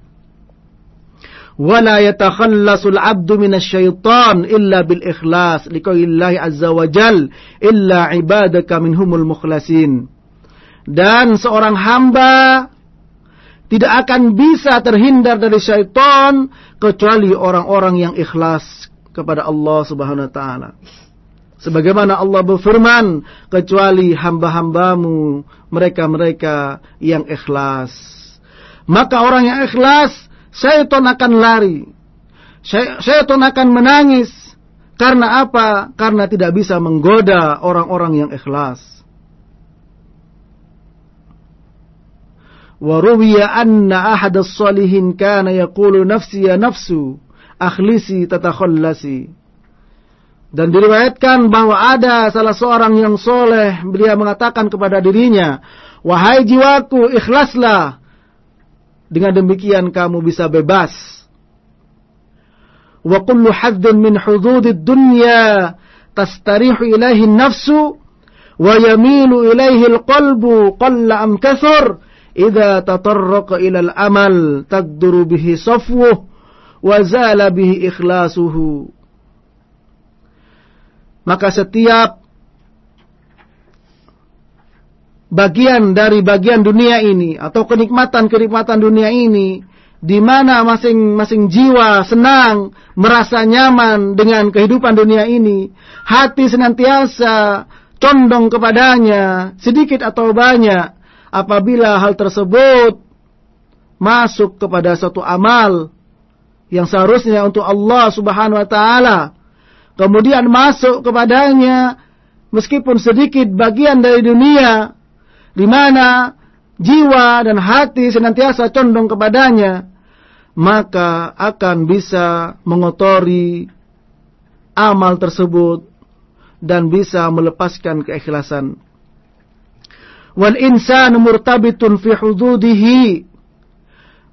wala yatakhallasul abdu minasyaitan illa bil ikhlas liqaulillahi azza wa jal illa ibadaka minhumul mukhlasin dan seorang hamba tidak akan bisa terhindar dari syaitan kecuali orang-orang yang ikhlas kepada Allah Subhanahu wa taala. Sebagaimana Allah berfirman, kecuali hamba-hambamu, mereka-mereka yang ikhlas. Maka orang yang ikhlas, syaitan akan lari. Syaitan akan menangis. Karena apa? Karena tidak bisa menggoda orang-orang yang ikhlas. وروي أن أحد الصالحين كان يقول نفسي يا نفس أخلصي تتخلصي dan diriwayatkan bahwa ada salah seorang yang soleh beliau mengatakan kepada dirinya wahai jiwaku ikhlaslah dengan demikian kamu bisa bebas. Wa kullu haddin min hududid dunya tastarihu ilaihi nafsu wa yamilu ilaihi alqalbu qalla am kathur idza tatarraqa ila al-amal taqduru bihi safwuh wa zala bihi ikhlasuhu. Maka setiap bagian dari bagian dunia ini atau kenikmatan-kenikmatan dunia ini di mana masing-masing jiwa senang, merasa nyaman dengan kehidupan dunia ini, hati senantiasa condong kepadanya, sedikit atau banyak, apabila hal tersebut masuk kepada suatu amal yang seharusnya untuk Allah Subhanahu wa taala kemudian masuk kepadanya meskipun sedikit bagian dari dunia di mana jiwa dan hati senantiasa condong kepadanya maka akan bisa mengotori amal tersebut dan bisa melepaskan keikhlasan. Wal insanu murtabitun fi hududihi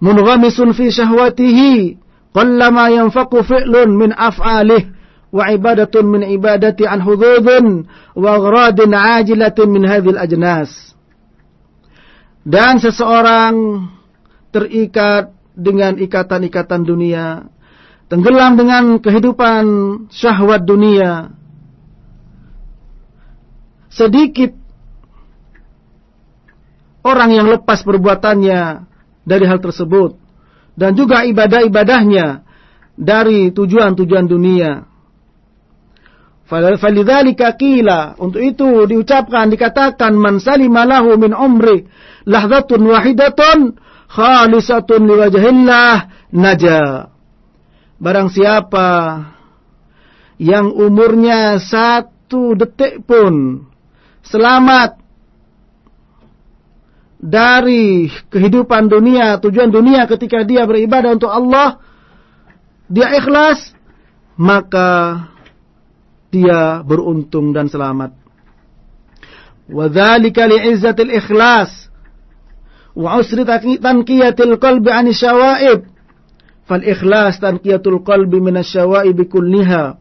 munghamisun fi syahwatihi qallama yanfaqu fi'lun min af'alih wa ibadatun min ibadati an hududin wa aghradin ajilatin min hadhil ajnas dan seseorang terikat dengan ikatan-ikatan dunia tenggelam dengan kehidupan syahwat dunia sedikit orang yang lepas perbuatannya dari hal tersebut dan juga ibadah-ibadahnya dari tujuan-tujuan dunia. Falidzalika qila untuk itu diucapkan dikatakan man salimalahu min umri lahzatun wahidatun khalisatun liwajahillah naja. Barang siapa yang umurnya satu detik pun selamat dari kehidupan dunia, tujuan dunia ketika dia beribadah untuk Allah, dia ikhlas, maka dia beruntung dan selamat. Wadhalika li'izzatil ikhlas. وعسر تنقية القلب عن الشوائب. فالإخلاص تنقية القلب من الشوائب كلها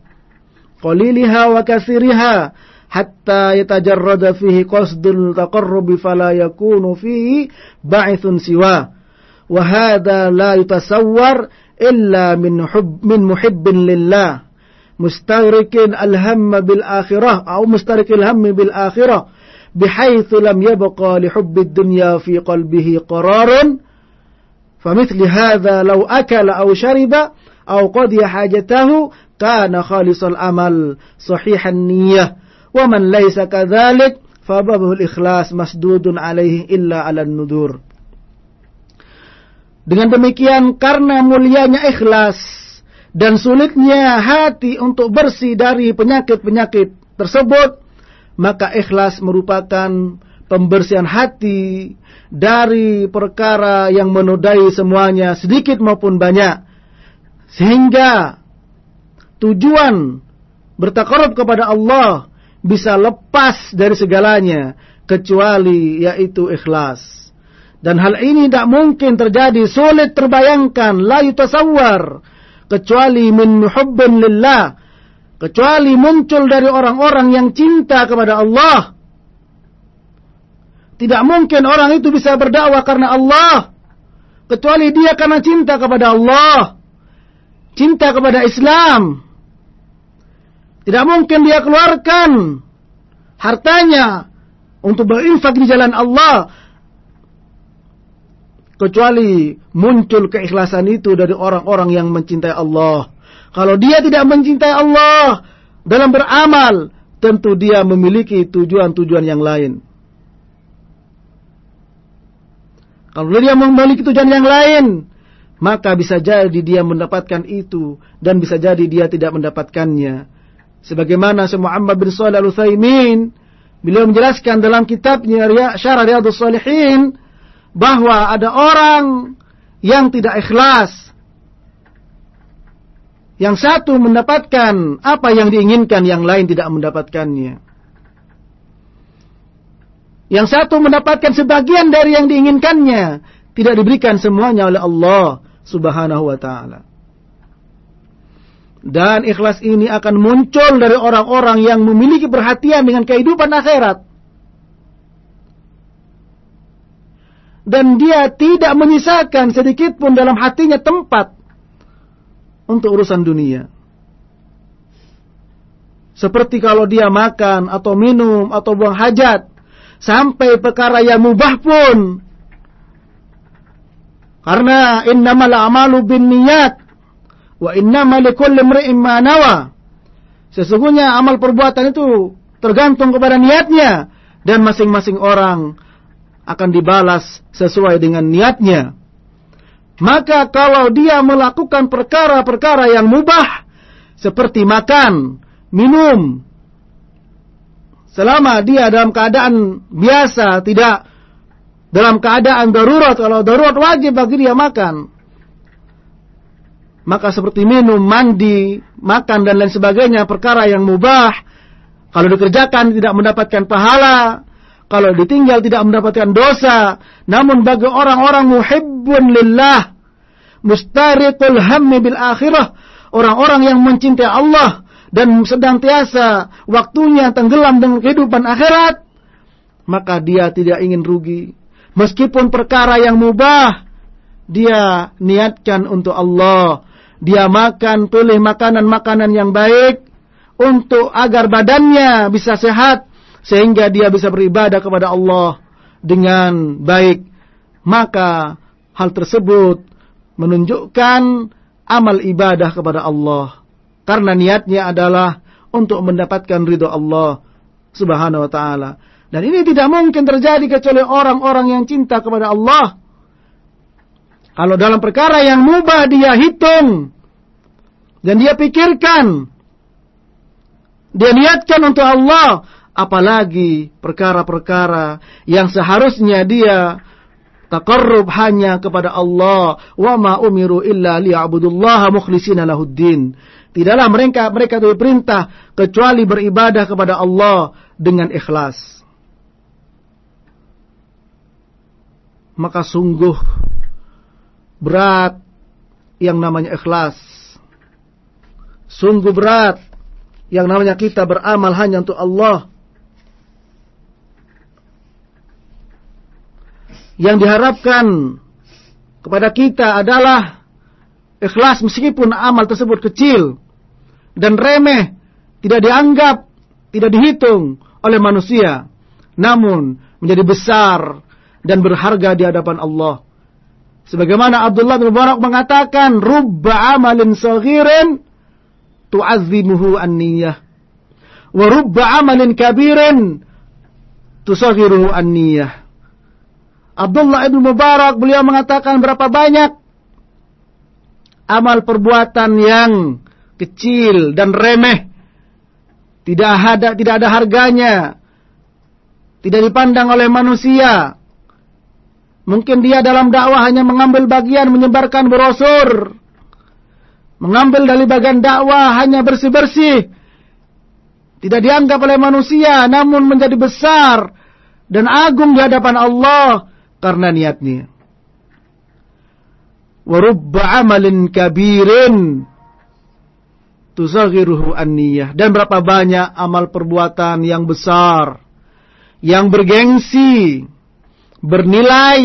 قليلها وكثيرها حتى يتجرد فيه قصد التقرب فلا يكون فيه بعث سواه. وهذا لا يتصور إلا من, حب من محب لله مستغرق الهم بالآخرة أو مستغرق الهم بالآخرة. بحيث لم يبقى لحب الدنيا في قلبه قرار فمثل هذا لو أكل أو شرب أو قضي حاجته كان خالص العمل صحيح النية ومن ليس كذلك فبابه الإخلاص مسدود عليه إلا على النذور Dengan demikian karena mulianya ikhlas dan sulitnya hati untuk bersih dari penyakit-penyakit tersebut, maka ikhlas merupakan pembersihan hati dari perkara yang menodai semuanya sedikit maupun banyak. Sehingga tujuan bertakarub kepada Allah bisa lepas dari segalanya kecuali yaitu ikhlas. Dan hal ini tidak mungkin terjadi, sulit terbayangkan, la yutasawwar, kecuali min muhubbin lillah, kecuali muncul dari orang-orang yang cinta kepada Allah. Tidak mungkin orang itu bisa berdakwah karena Allah, kecuali dia karena cinta kepada Allah, cinta kepada Islam. Tidak mungkin dia keluarkan hartanya untuk berinfak di jalan Allah kecuali muncul keikhlasan itu dari orang-orang yang mencintai Allah. Kalau dia tidak mencintai Allah dalam beramal, tentu dia memiliki tujuan-tujuan yang lain. Kalau dia memiliki tujuan yang lain, maka bisa jadi dia mendapatkan itu dan bisa jadi dia tidak mendapatkannya. Sebagaimana Syekh Muhammad bin Shalih Al-Utsaimin beliau menjelaskan dalam kitabnya Syarah Riyadhus Shalihin bahwa ada orang yang tidak ikhlas. Yang satu mendapatkan apa yang diinginkan, yang lain tidak mendapatkannya. Yang satu mendapatkan sebagian dari yang diinginkannya, tidak diberikan semuanya oleh Allah Subhanahu wa taala. Dan ikhlas ini akan muncul dari orang-orang yang memiliki perhatian dengan kehidupan akhirat. dan dia tidak menyisakan sedikit pun dalam hatinya tempat untuk urusan dunia. Seperti kalau dia makan atau minum atau buang hajat sampai perkara yang mubah pun karena innamal a'malu bin niat wa innamal likulli imri'in ma. Sesungguhnya amal perbuatan itu tergantung kepada niatnya dan masing-masing orang akan dibalas sesuai dengan niatnya. Maka kalau dia melakukan perkara-perkara yang mubah seperti makan, minum, selama dia dalam keadaan biasa, tidak dalam keadaan darurat, kalau darurat wajib bagi dia makan. Maka seperti minum, mandi, makan dan lain sebagainya, perkara yang mubah, kalau dikerjakan tidak mendapatkan pahala, kalau ditinggal tidak mendapatkan dosa. Namun bagi orang-orang muhibbun lillah, mustariqul hammi bil akhirah, orang-orang yang mencintai Allah dan sedang tiasa waktunya tenggelam dengan kehidupan akhirat, maka dia tidak ingin rugi. Meskipun perkara yang mubah, dia niatkan untuk Allah. Dia makan, pilih makanan-makanan yang baik, untuk agar badannya bisa sehat, sehingga dia bisa beribadah kepada Allah dengan baik, maka hal tersebut menunjukkan amal ibadah kepada Allah. Karena niatnya adalah untuk mendapatkan ridho Allah subhanahu wa ta'ala. Dan ini tidak mungkin terjadi kecuali orang-orang yang cinta kepada Allah. Kalau dalam perkara yang mubah dia hitung. Dan dia pikirkan. Dia niatkan untuk Allah apalagi perkara-perkara yang seharusnya dia takarrub hanya kepada Allah. Wa ma umiru illa liya'budullaha mukhlishina lahuddin. Tidaklah mereka mereka diperintah kecuali beribadah kepada Allah dengan ikhlas. Maka sungguh berat yang namanya ikhlas. Sungguh berat yang namanya kita beramal hanya untuk Allah yang diharapkan kepada kita adalah ikhlas meskipun amal tersebut kecil dan remeh, tidak dianggap, tidak dihitung oleh manusia. namun menjadi besar dan berharga di hadapan Allah. Sebagaimana Abdullah bin Mubarak mengatakan, "Rubba amalin saghirin tu'azzimuhu an-niyah wa rubba amalin kabirin tusaghiruhu an-niyah." Abdullah bin Mubarak beliau mengatakan berapa banyak amal perbuatan yang kecil dan remeh tidak ada tidak ada harganya tidak dipandang oleh manusia Mungkin dia dalam dakwah hanya mengambil bagian menyebarkan brosur. Mengambil dari bagian dakwah hanya bersih-bersih. Tidak dianggap oleh manusia namun menjadi besar dan agung di hadapan Allah karena niatnya. Warubba amalin kabirin tusaghiruhu an-niyah. Dan berapa banyak amal perbuatan yang besar, yang bergengsi, bernilai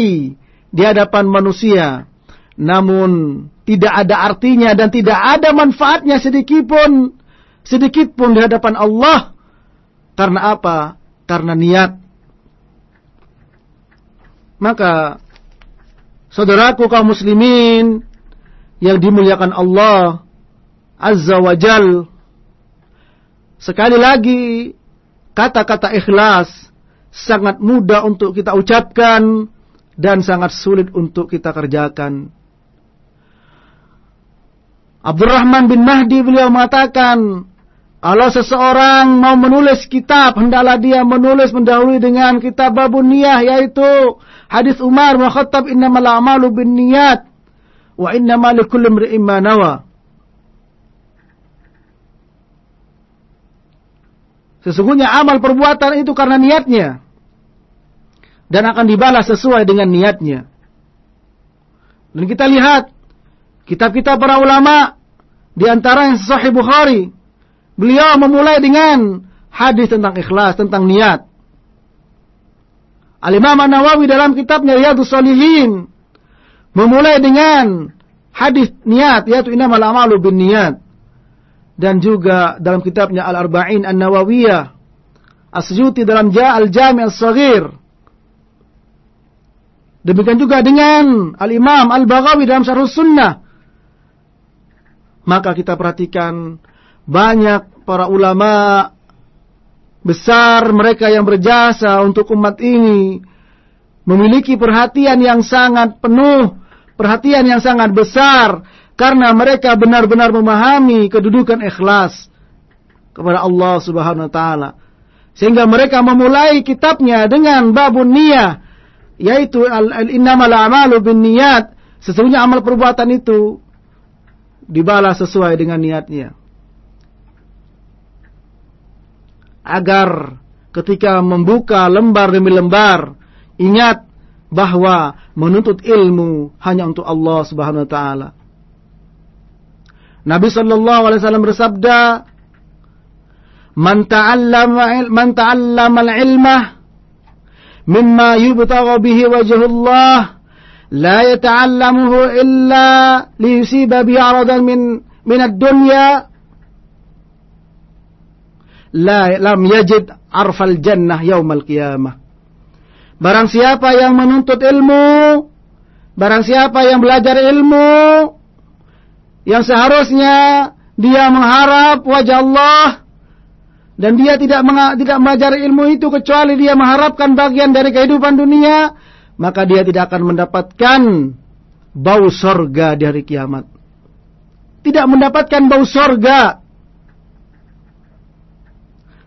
di hadapan manusia, namun tidak ada artinya dan tidak ada manfaatnya sedikit pun, sedikit pun di hadapan Allah. Karena apa? Karena niat. Maka, saudaraku kaum muslimin yang dimuliakan Allah Azza wa Jal, sekali lagi kata-kata ikhlas sangat mudah untuk kita ucapkan dan sangat sulit untuk kita kerjakan. Abdurrahman bin Mahdi beliau mengatakan, kalau seseorang mau menulis kitab, hendaklah dia menulis mendahului dengan kitab babun niyah, yaitu hadis Umar wa khattab innamal a'malu bin niyat, wa innamal likulli imri'in. Sesungguhnya amal perbuatan itu karena niatnya dan akan dibalas sesuai dengan niatnya. Dan kita lihat kitab-kitab para ulama di antara yang Sahih Bukhari, beliau memulai dengan hadis tentang ikhlas, tentang niat. Al-Imam An-Nawawi dalam kitabnya Riyadhus Shalihin memulai dengan hadis niat yaitu innamal a'malu bin niat. Dan juga dalam kitabnya Al-Arba'in An-Nawawiyah As-Suyuti dalam Ja Al-Jami' As-Saghir Demikian juga dengan Al-Imam Al-Baghawi dalam Syarh Sunnah. Maka kita perhatikan banyak para ulama besar mereka yang berjasa untuk umat ini memiliki perhatian yang sangat penuh, perhatian yang sangat besar karena mereka benar-benar memahami kedudukan ikhlas kepada Allah Subhanahu wa taala. Sehingga mereka memulai kitabnya dengan babun niyah yaitu al-innamal a'malu bin niat sesungguhnya amal perbuatan itu dibalas sesuai dengan niatnya agar ketika membuka lembar demi lembar ingat bahwa menuntut ilmu hanya untuk Allah Subhanahu wa taala. Nabi sallallahu alaihi wasallam bersabda, "Man ta'allama man ta'allama al-ilma mimma yubtagha bihi wajhullah la yata'allamuhu illa liyusiba bi'aradan min min ad-dunya la lam yajid arfal jannah yaumal qiyamah. Barang siapa yang menuntut ilmu, barang siapa yang belajar ilmu yang seharusnya dia mengharap wajah Allah dan dia tidak tidak belajar ilmu itu kecuali dia mengharapkan bagian dari kehidupan dunia, maka dia tidak akan mendapatkan bau sorga dari kiamat. Tidak mendapatkan bau surga.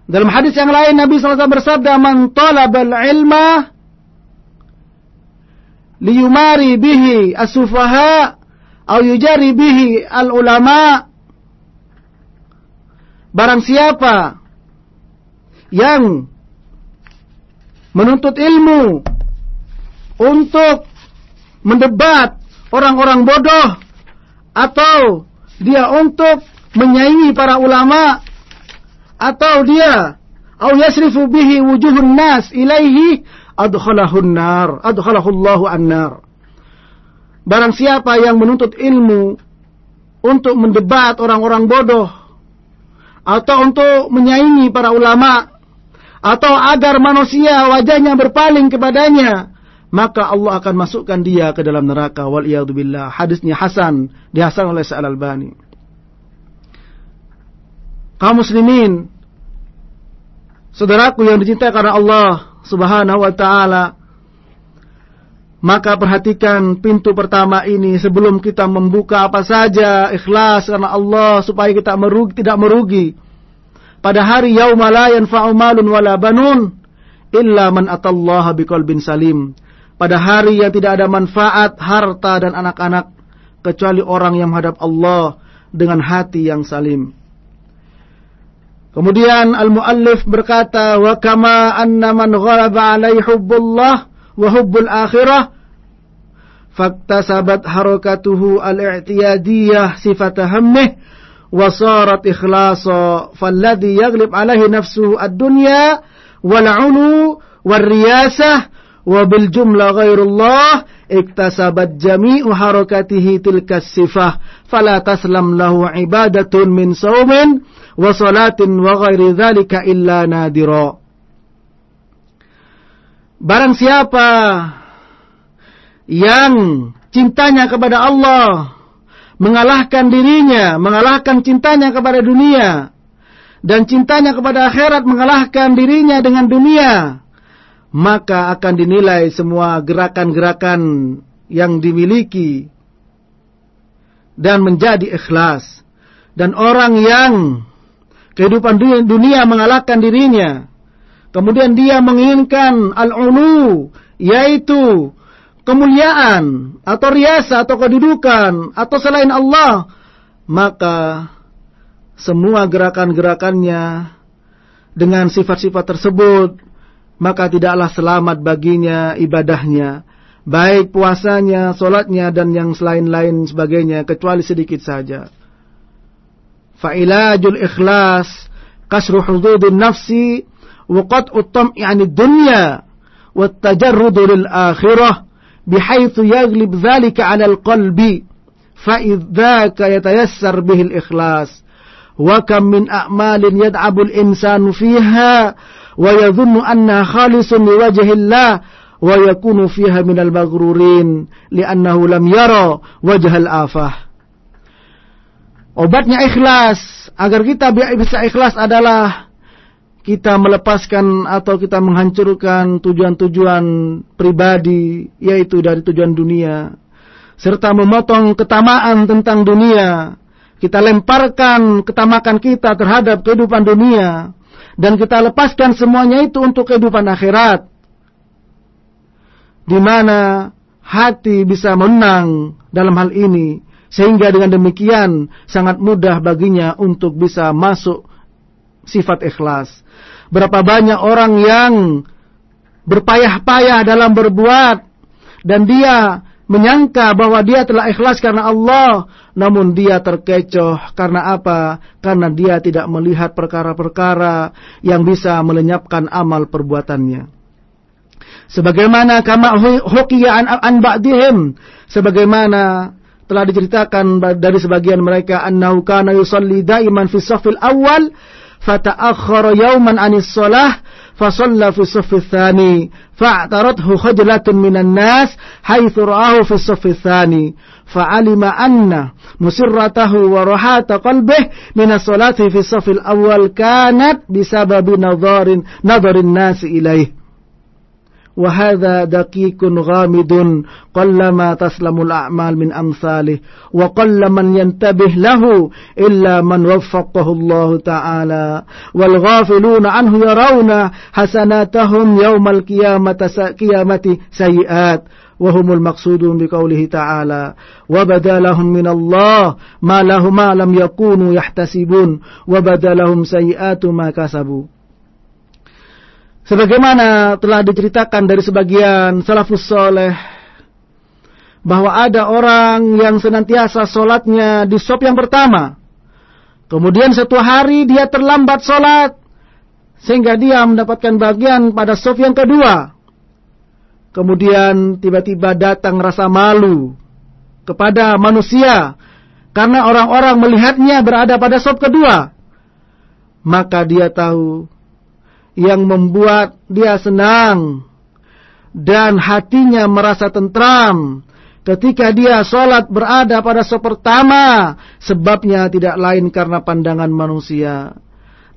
Dalam hadis yang lain Nabi SAW bersabda, "Man talabal ilma liyumari bihi as-sufaha yujari bihi al-ulama." Barang siapa yang menuntut ilmu untuk mendebat orang-orang bodoh atau dia untuk menyaingi para ulama atau dia au yasrifu bihi wujuhun nas ilaihi adkhalahun nar adkhalahullahu annar barang siapa yang menuntut ilmu untuk mendebat orang-orang bodoh atau untuk menyaingi para ulama atau agar manusia wajahnya berpaling kepadanya, maka Allah akan masukkan dia ke dalam neraka wal billah. Hadisnya Hasan, dihasan oleh Sa'al Albani. Kaum muslimin, saudaraku yang dicintai karena Allah Subhanahu wa taala, maka perhatikan pintu pertama ini sebelum kita membuka apa saja ikhlas karena Allah supaya kita merugi, tidak merugi. Pada hari yauma la yanfa'u malun wala banun illa man atallaha biqalbin salim pada hari yang tidak ada manfaat harta dan anak-anak kecuali orang yang menghadap Allah dengan hati yang salim. Kemudian al-muallif berkata wa kama anna man ghalaba alaihi hubbullah wa hubbul akhirah faktasabat harakatuhu al-i'tiyadiyah sifat hammih wa sarat ikhlasa falladhi yaghlib alaihi nafsuhu ad-dunya wal 'ulu wal riyasah wa bil jumla ghairullah iktasabat jami'u harakatihi tilka sifah fala taslam wa salatin wa ghairi dhalika illa nadira Barang siapa yang cintanya kepada Allah mengalahkan dirinya, mengalahkan cintanya kepada dunia dan cintanya kepada akhirat mengalahkan dirinya dengan dunia, maka akan dinilai semua gerakan-gerakan yang dimiliki dan menjadi ikhlas. Dan orang yang kehidupan dunia, dunia mengalahkan dirinya, kemudian dia menginginkan al-ulu, yaitu kemuliaan atau riasa atau kedudukan atau selain Allah, maka semua gerakan-gerakannya dengan sifat-sifat tersebut maka tidaklah selamat baginya ibadahnya, baik puasanya, solatnya, dan yang selain-lain sebagainya, kecuali sedikit saja. Fa'ilajul ikhlas, kasru hududin nafsi, wa qat'u tam'i 'ani dunya, wa tajarrudu lil akhirah, bihaythu yaglib dhalika 'ala al-qalbi, fa'idh dhaka yatayassar bihi al-ikhlas. Wa kam min a'malin yad'abu al-insanu fiha wa yadhunnu anna khalisun liwajhi Allah wa yakunu fiha minal Obatnya ikhlas. Agar kita bisa ikhlas adalah kita melepaskan atau kita menghancurkan tujuan-tujuan pribadi yaitu dari tujuan dunia serta memotong ketamaan tentang dunia. Kita lemparkan ketamakan kita terhadap kehidupan dunia dan kita lepaskan semuanya itu untuk kehidupan akhirat di mana hati bisa menang dalam hal ini sehingga dengan demikian sangat mudah baginya untuk bisa masuk sifat ikhlas berapa banyak orang yang berpayah-payah dalam berbuat dan dia menyangka bahwa dia telah ikhlas karena Allah, namun dia terkecoh karena apa? Karena dia tidak melihat perkara-perkara yang bisa melenyapkan amal perbuatannya. Sebagaimana kama hukiya an, an ba'dihim, sebagaimana telah diceritakan dari sebagian mereka annahu kana yusalli daiman fi safil awal fata'akhkhara yawman anis shalah فصلى في الصف الثاني فاعترته خجلة من الناس حيث رآه في الصف الثاني فعلم أن مسرته وراحة قلبه من الصلاة في الصف الأول كانت بسبب نظر نظر الناس إليه وهذا دقيق غامض قلما تسلم الأعمال من أمثاله وقل من ينتبه له إلا من وفقه الله تعالى. والغافلون عنه يرون حسناتهم يوم القيامة قيامة سيئات وهم المقصودون بقوله تعالى وبدا لهم من الله ما له ما لم يكونوا يحتسبون وبدا لهم سيئات ما كسبوا. Sebagaimana telah diceritakan dari sebagian salafus soleh bahwa ada orang yang senantiasa sholatnya di sop yang pertama. Kemudian satu hari dia terlambat sholat sehingga dia mendapatkan bagian pada sop yang kedua. Kemudian tiba-tiba datang rasa malu kepada manusia karena orang-orang melihatnya berada pada sop kedua. Maka dia tahu yang membuat dia senang dan hatinya merasa tentram ketika dia sholat berada pada sepertama sebabnya tidak lain karena pandangan manusia.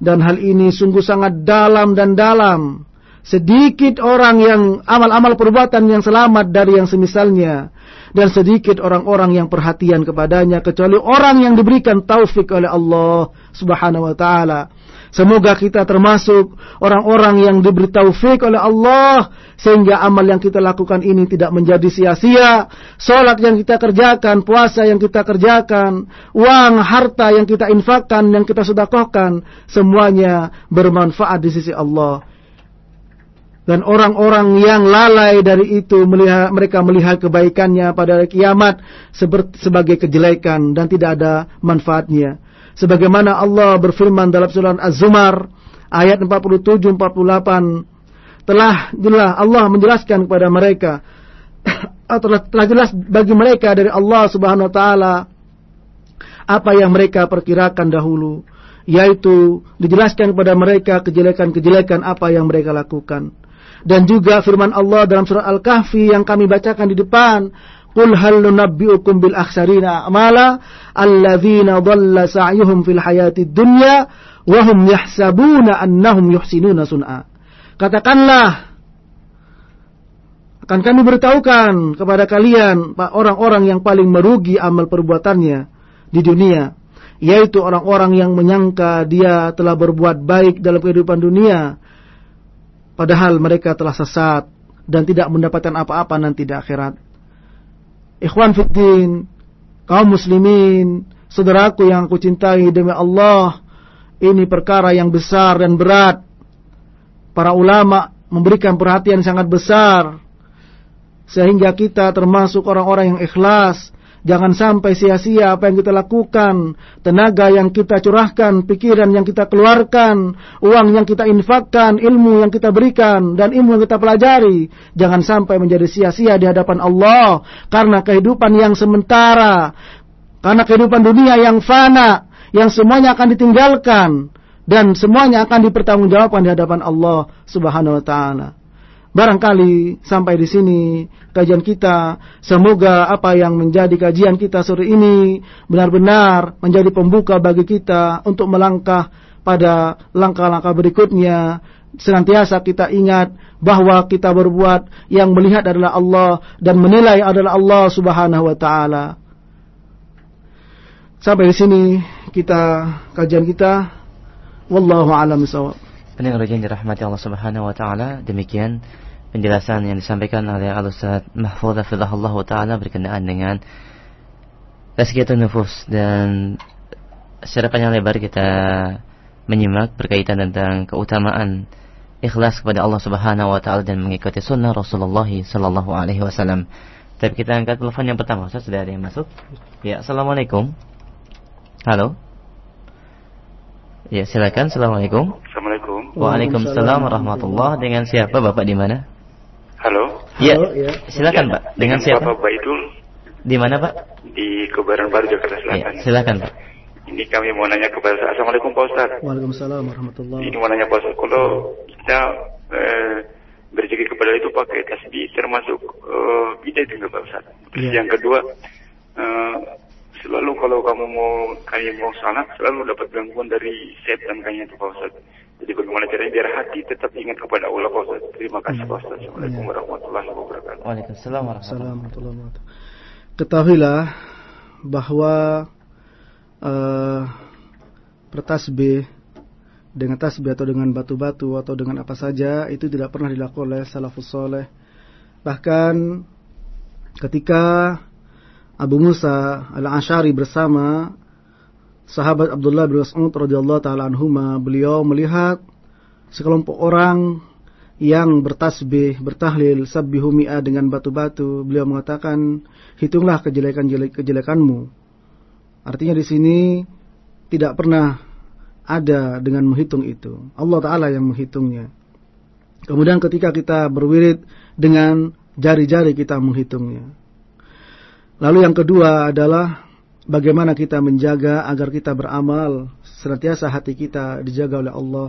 Dan hal ini sungguh sangat dalam dan dalam. Sedikit orang yang amal-amal perbuatan yang selamat dari yang semisalnya. Dan sedikit orang-orang yang perhatian kepadanya kecuali orang yang diberikan taufik oleh Allah Subhanahu wa taala. Semoga kita termasuk orang-orang yang diberi taufik oleh Allah sehingga amal yang kita lakukan ini tidak menjadi sia-sia. Salat yang kita kerjakan, puasa yang kita kerjakan, uang, harta yang kita infakkan, yang kita sedekahkan, semuanya bermanfaat di sisi Allah dan orang-orang yang lalai dari itu melihat mereka melihat kebaikannya pada kiamat sebagai kejelekan dan tidak ada manfaatnya sebagaimana Allah berfirman dalam surah Az-Zumar ayat 47 48 telah jelas Allah menjelaskan kepada mereka telah, telah jelas bagi mereka dari Allah Subhanahu wa taala apa yang mereka perkirakan dahulu yaitu dijelaskan kepada mereka kejelekan-kejelekan apa yang mereka lakukan. Dan juga firman Allah dalam surah Al-Kahfi yang kami bacakan di depan Qul hal nunabbi'ukum bil akhsarina a'mala alladzina dhalla sa'yuhum fil hayatid dunya wa hum yahsabuna annahum yuhsinuna. Katakanlah akan kami beritahukan kepada kalian orang-orang yang paling merugi amal perbuatannya di dunia yaitu orang-orang yang menyangka dia telah berbuat baik dalam kehidupan dunia Padahal mereka telah sesat dan tidak mendapatkan apa-apa nanti di akhirat. Ikhwan fiddin, kaum muslimin, saudaraku yang aku cintai demi Allah, ini perkara yang besar dan berat. Para ulama memberikan perhatian sangat besar sehingga kita termasuk orang-orang yang ikhlas Jangan sampai sia-sia apa yang kita lakukan, tenaga yang kita curahkan, pikiran yang kita keluarkan, uang yang kita infakkan, ilmu yang kita berikan, dan ilmu yang kita pelajari. Jangan sampai menjadi sia-sia di hadapan Allah, karena kehidupan yang sementara, karena kehidupan dunia yang fana, yang semuanya akan ditinggalkan, dan semuanya akan dipertanggungjawabkan di hadapan Allah Subhanahu wa Ta'ala. Barangkali sampai di sini kajian kita. Semoga apa yang menjadi kajian kita sore ini benar-benar menjadi pembuka bagi kita untuk melangkah pada langkah-langkah berikutnya. Senantiasa kita ingat bahwa kita berbuat yang melihat adalah Allah dan menilai adalah Allah Subhanahu wa taala. Sampai di sini kita kajian kita. Wallahu a'lam. Pendengar yang dirahmati Allah Subhanahu wa taala, demikian penjelasan yang disampaikan oleh Al-Ustaz Mahfudz Allah taala berkenaan dengan tazkiyatun nufus dan secara panjang lebar kita menyimak berkaitan tentang keutamaan ikhlas kepada Allah Subhanahu wa taala dan mengikuti sunnah Rasulullah sallallahu alaihi wasallam. Tapi kita angkat telepon yang pertama, Ustaz, sudah ada yang masuk? Ya, Assalamualaikum. Halo. Ya, silakan. Assalamualaikum. Assalamualaikum. Waalaikumsalam warahmatullahi Dengan siapa Bapak di mana? Halo. Ya. ya. Silakan, ya, Pak. Dengan, siapa? Bapak Baidul. Di mana, Pak? Di Kebaran Baru Jakarta Selatan. Ya, silakan, Pak. Ini kami mau nanya kepada Assalamualaikum Pak Ustaz. Waalaikumsalam warahmatullahi Ini mau nanya Pak Ustaz, kalau kita eh, berzikir kepada itu pakai tasbih termasuk eh, bidah itu Pak Ustaz. Terus ya. yang kedua, eh, selalu kalau kamu mau kami mau salat selalu dapat gangguan dari setan kayaknya itu Pak Ustaz. Jadi bagaimana caranya biar hati tetap ingat kepada Allah Pak Ustaz. Terima kasih Pak Ustaz. Assalamualaikum warahmatullahi wabarakatuh. Waalaikumsalam warahmatullahi wabarakatuh. Ketahuilah bahwa uh, bertasbih dengan tasbih atau dengan batu-batu atau dengan apa saja itu tidak pernah dilakukan oleh salafus soleh. Bahkan ketika Abu Musa al-Ashari bersama sahabat Abdullah bin Mas'ud radhiyallahu taala anhuma beliau melihat sekelompok orang yang bertasbih, bertahlil, sabbihu mi'a dengan batu-batu. Beliau mengatakan, hitunglah kejelekan-kejelekanmu. Artinya di sini tidak pernah ada dengan menghitung itu. Allah Ta'ala yang menghitungnya. Kemudian ketika kita berwirid dengan jari-jari kita menghitungnya. Lalu yang kedua adalah bagaimana kita menjaga agar kita beramal senantiasa hati kita dijaga oleh Allah.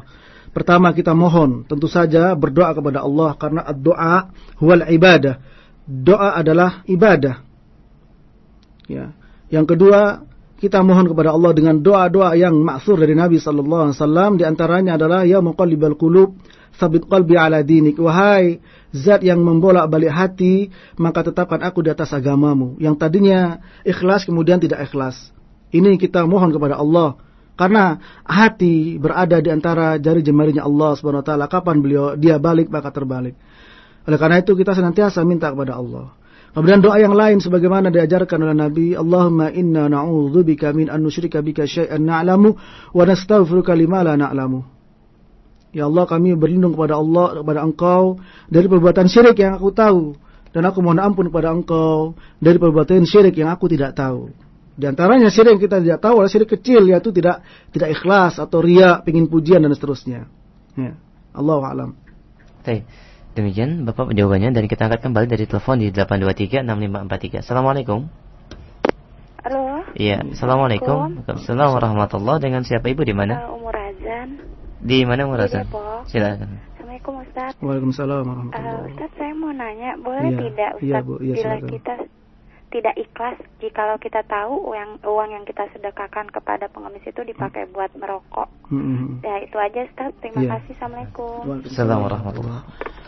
Pertama kita mohon, tentu saja berdoa kepada Allah karena doa huwal ibadah. Doa adalah ibadah. Ya. Yang kedua, kita mohon kepada Allah dengan doa-doa yang maksur dari Nabi sallallahu alaihi wasallam di antaranya adalah ya muqallibal qulub sabit qalbi ala dinik wahai zat yang membolak-balik hati maka tetapkan aku di atas agamamu yang tadinya ikhlas kemudian tidak ikhlas ini kita mohon kepada Allah karena hati berada di antara jari jemarinya Allah Subhanahu wa taala. Kapan beliau dia balik maka terbalik. Oleh karena itu kita senantiasa minta kepada Allah. Kemudian doa yang lain sebagaimana diajarkan oleh Nabi, Allahumma inna na'udzubika min an nusyrika bika syai'an na'lamu wa nastaghfiruka lima la na'lamu. Ya Allah kami berlindung kepada Allah kepada Engkau dari perbuatan syirik yang aku tahu dan aku mohon ampun kepada Engkau dari perbuatan syirik yang aku tidak tahu. Di antaranya syirik yang kita tidak tahu adalah syirik kecil yaitu tidak tidak ikhlas atau ria, pingin pujian dan seterusnya. Ya. Allah alam. Baik. Demikian Bapak jawabannya dan kita angkat kembali dari telepon di 8236543. Assalamualaikum. Halo. Iya, Assalamualaikum. Assalamualaikum warahmatullahi Dengan siapa Ibu di mana? Uh, Umur Azan. Di mana Umur Azan? Silakan. Assalamualaikum Ustaz. Waalaikumsalam warahmatullahi uh, Ustaz, saya mau nanya, boleh iya. tidak Ustaz iya, Bu. Iya, bila kita tidak ikhlas jikalau kita tahu uang uang yang kita sedekahkan kepada pengemis itu dipakai buat merokok. Mm-hmm. Ya itu aja Ustaz. Terima Iya. kasih. Assalamualaikum. Assalamualaikum warahmatullahi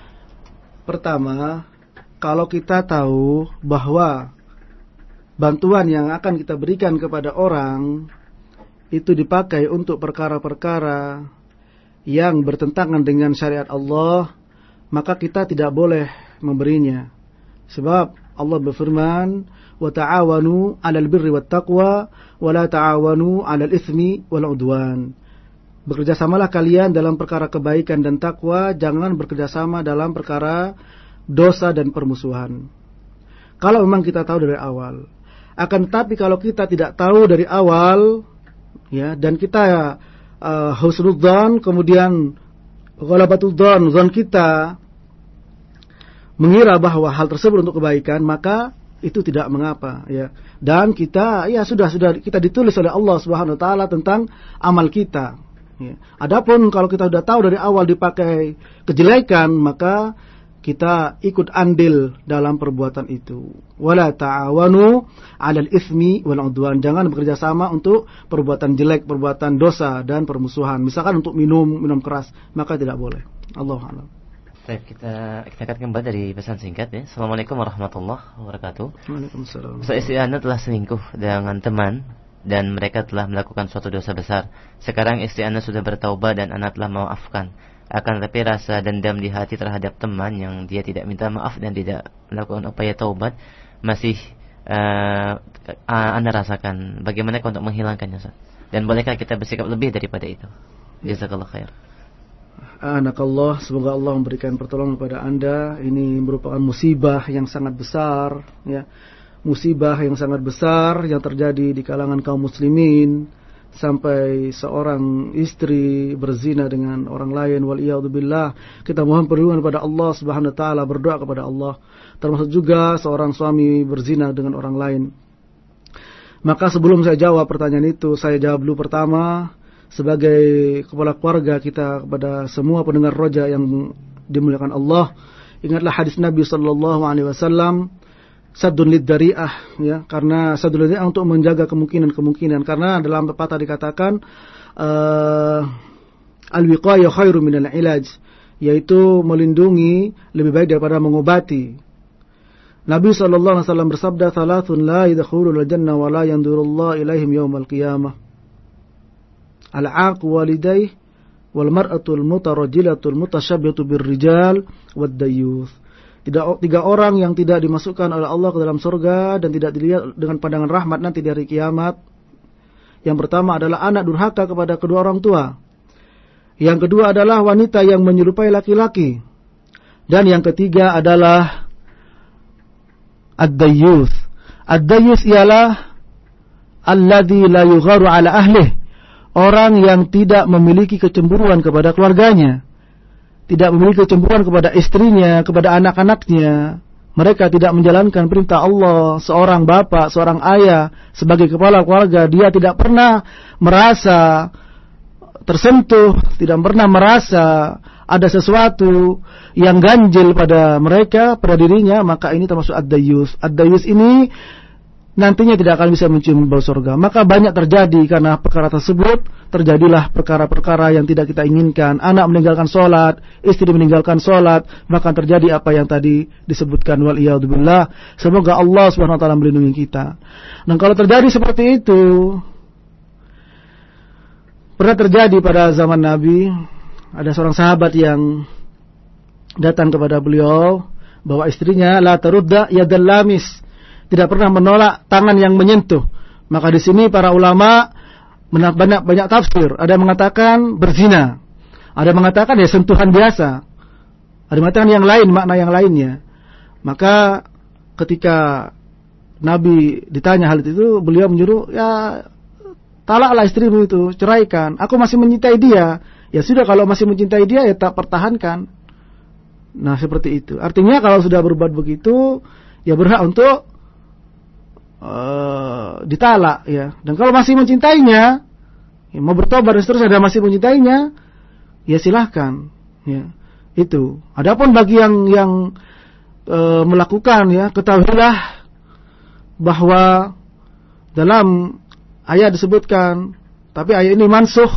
Pertama, kalau kita tahu bahwa bantuan yang akan kita berikan kepada orang itu dipakai untuk perkara-perkara yang bertentangan dengan syariat Allah, maka kita tidak boleh memberinya. Sebab Allah berfirman, "Wa ta'awanu 'alal birri wat taqwa wa la ta'awanu 'alal itsmi wal 'udwan." Bekerjasamalah kalian dalam perkara kebaikan dan takwa, jangan bekerjasama dalam perkara dosa dan permusuhan. Kalau memang kita tahu dari awal. Akan tetapi kalau kita tidak tahu dari awal, ya, dan kita uh, husnudzan, kemudian ghalabatudhan, zon kita mengira bahwa hal tersebut untuk kebaikan, maka itu tidak mengapa ya. Dan kita ya sudah sudah kita ditulis oleh Allah Subhanahu wa taala tentang amal kita. Ya. Adapun kalau kita sudah tahu dari awal dipakai kejelekan, maka kita ikut andil dalam perbuatan itu. Wala ta'awanu 'alal itsmi wal 'udwan. Jangan bekerja sama untuk perbuatan jelek, perbuatan dosa dan permusuhan. Misalkan untuk minum minum keras, maka tidak boleh. Allah a'lam. Baik, kita kita akan kembali dari pesan singkat ya. Assalamualaikum warahmatullahi wabarakatuh. Waalaikumsalam. Ustaz istri Anda telah selingkuh dengan teman dan mereka telah melakukan suatu dosa besar. Sekarang istri Anda sudah bertaubat dan Anda telah memaafkan. Akan tetapi rasa dendam di hati terhadap teman yang dia tidak minta maaf dan tidak melakukan upaya taubat masih uh, Anda rasakan. Bagaimana untuk menghilangkannya, Ustaz? Dan bolehkah kita bersikap lebih daripada itu? Jazakallah khair. Anak Allah, semoga Allah memberikan pertolongan kepada Anda. Ini merupakan musibah yang sangat besar, ya. Musibah yang sangat besar yang terjadi di kalangan kaum muslimin sampai seorang istri berzina dengan orang lain wal billah. Kita mohon perlindungan kepada Allah Subhanahu wa taala, berdoa kepada Allah. Termasuk juga seorang suami berzina dengan orang lain. Maka sebelum saya jawab pertanyaan itu, saya jawab dulu pertama sebagai kepala keluarga kita kepada semua pendengar roja yang dimuliakan Allah. Ingatlah hadis Nabi sallallahu alaihi wasallam sadun lid dari'ah ya karena sadun lid untuk menjaga kemungkinan-kemungkinan karena dalam pepatah dikatakan uh, al-wiqayah khairu minal ilaj yaitu melindungi lebih baik daripada mengobati. Nabi wasallam bersabda thalathun la yadkhulul jannah wa la yanzurullahu ilaihim yaumal qiyamah al-aq walidayh wal mar'atul mutarajjilatul mutasyabbihatu birrijal wad dayyuth. Tidak tiga orang yang tidak dimasukkan oleh Allah ke dalam surga dan tidak dilihat dengan pandangan rahmat nanti di hari kiamat. Yang pertama adalah anak durhaka kepada kedua orang tua. Yang kedua adalah wanita yang menyerupai laki-laki. Dan yang ketiga adalah ad-dayyuth. Ad-dayyuth ialah alladhi la yugharu ala ahlih orang yang tidak memiliki kecemburuan kepada keluarganya, tidak memiliki kecemburuan kepada istrinya, kepada anak-anaknya. Mereka tidak menjalankan perintah Allah, seorang bapak, seorang ayah, sebagai kepala keluarga, dia tidak pernah merasa tersentuh, tidak pernah merasa ada sesuatu yang ganjil pada mereka, pada dirinya, maka ini termasuk ad-dayus. Ad-dayus ini nantinya tidak akan bisa mencium bau surga. Maka banyak terjadi karena perkara tersebut terjadilah perkara-perkara yang tidak kita inginkan. Anak meninggalkan sholat, istri meninggalkan sholat, bahkan terjadi apa yang tadi disebutkan wal billah. Semoga Allah subhanahu wa taala melindungi kita. Dan kalau terjadi seperti itu, pernah terjadi pada zaman Nabi, ada seorang sahabat yang datang kepada beliau bahwa istrinya la tarudda yadal lamis tidak pernah menolak tangan yang menyentuh. Maka di sini para ulama banyak banyak tafsir. Ada yang mengatakan berzina. Ada yang mengatakan ya sentuhan biasa. Ada yang mengatakan yang lain, makna yang lainnya. Maka ketika Nabi ditanya hal itu, beliau menyuruh, ya talaklah istrimu itu, ceraikan. Aku masih mencintai dia. Ya sudah kalau masih mencintai dia ya tak pertahankan. Nah seperti itu. Artinya kalau sudah berbuat begitu, ya berhak untuk ditalak ya. Dan kalau masih mencintainya, ya, mau bertobat dan seterusnya dan masih mencintainya, ya silahkan. Ya, itu. Adapun bagi yang yang uh, melakukan ya, ketahuilah bahwa dalam ayat disebutkan, tapi ayat ini mansuh,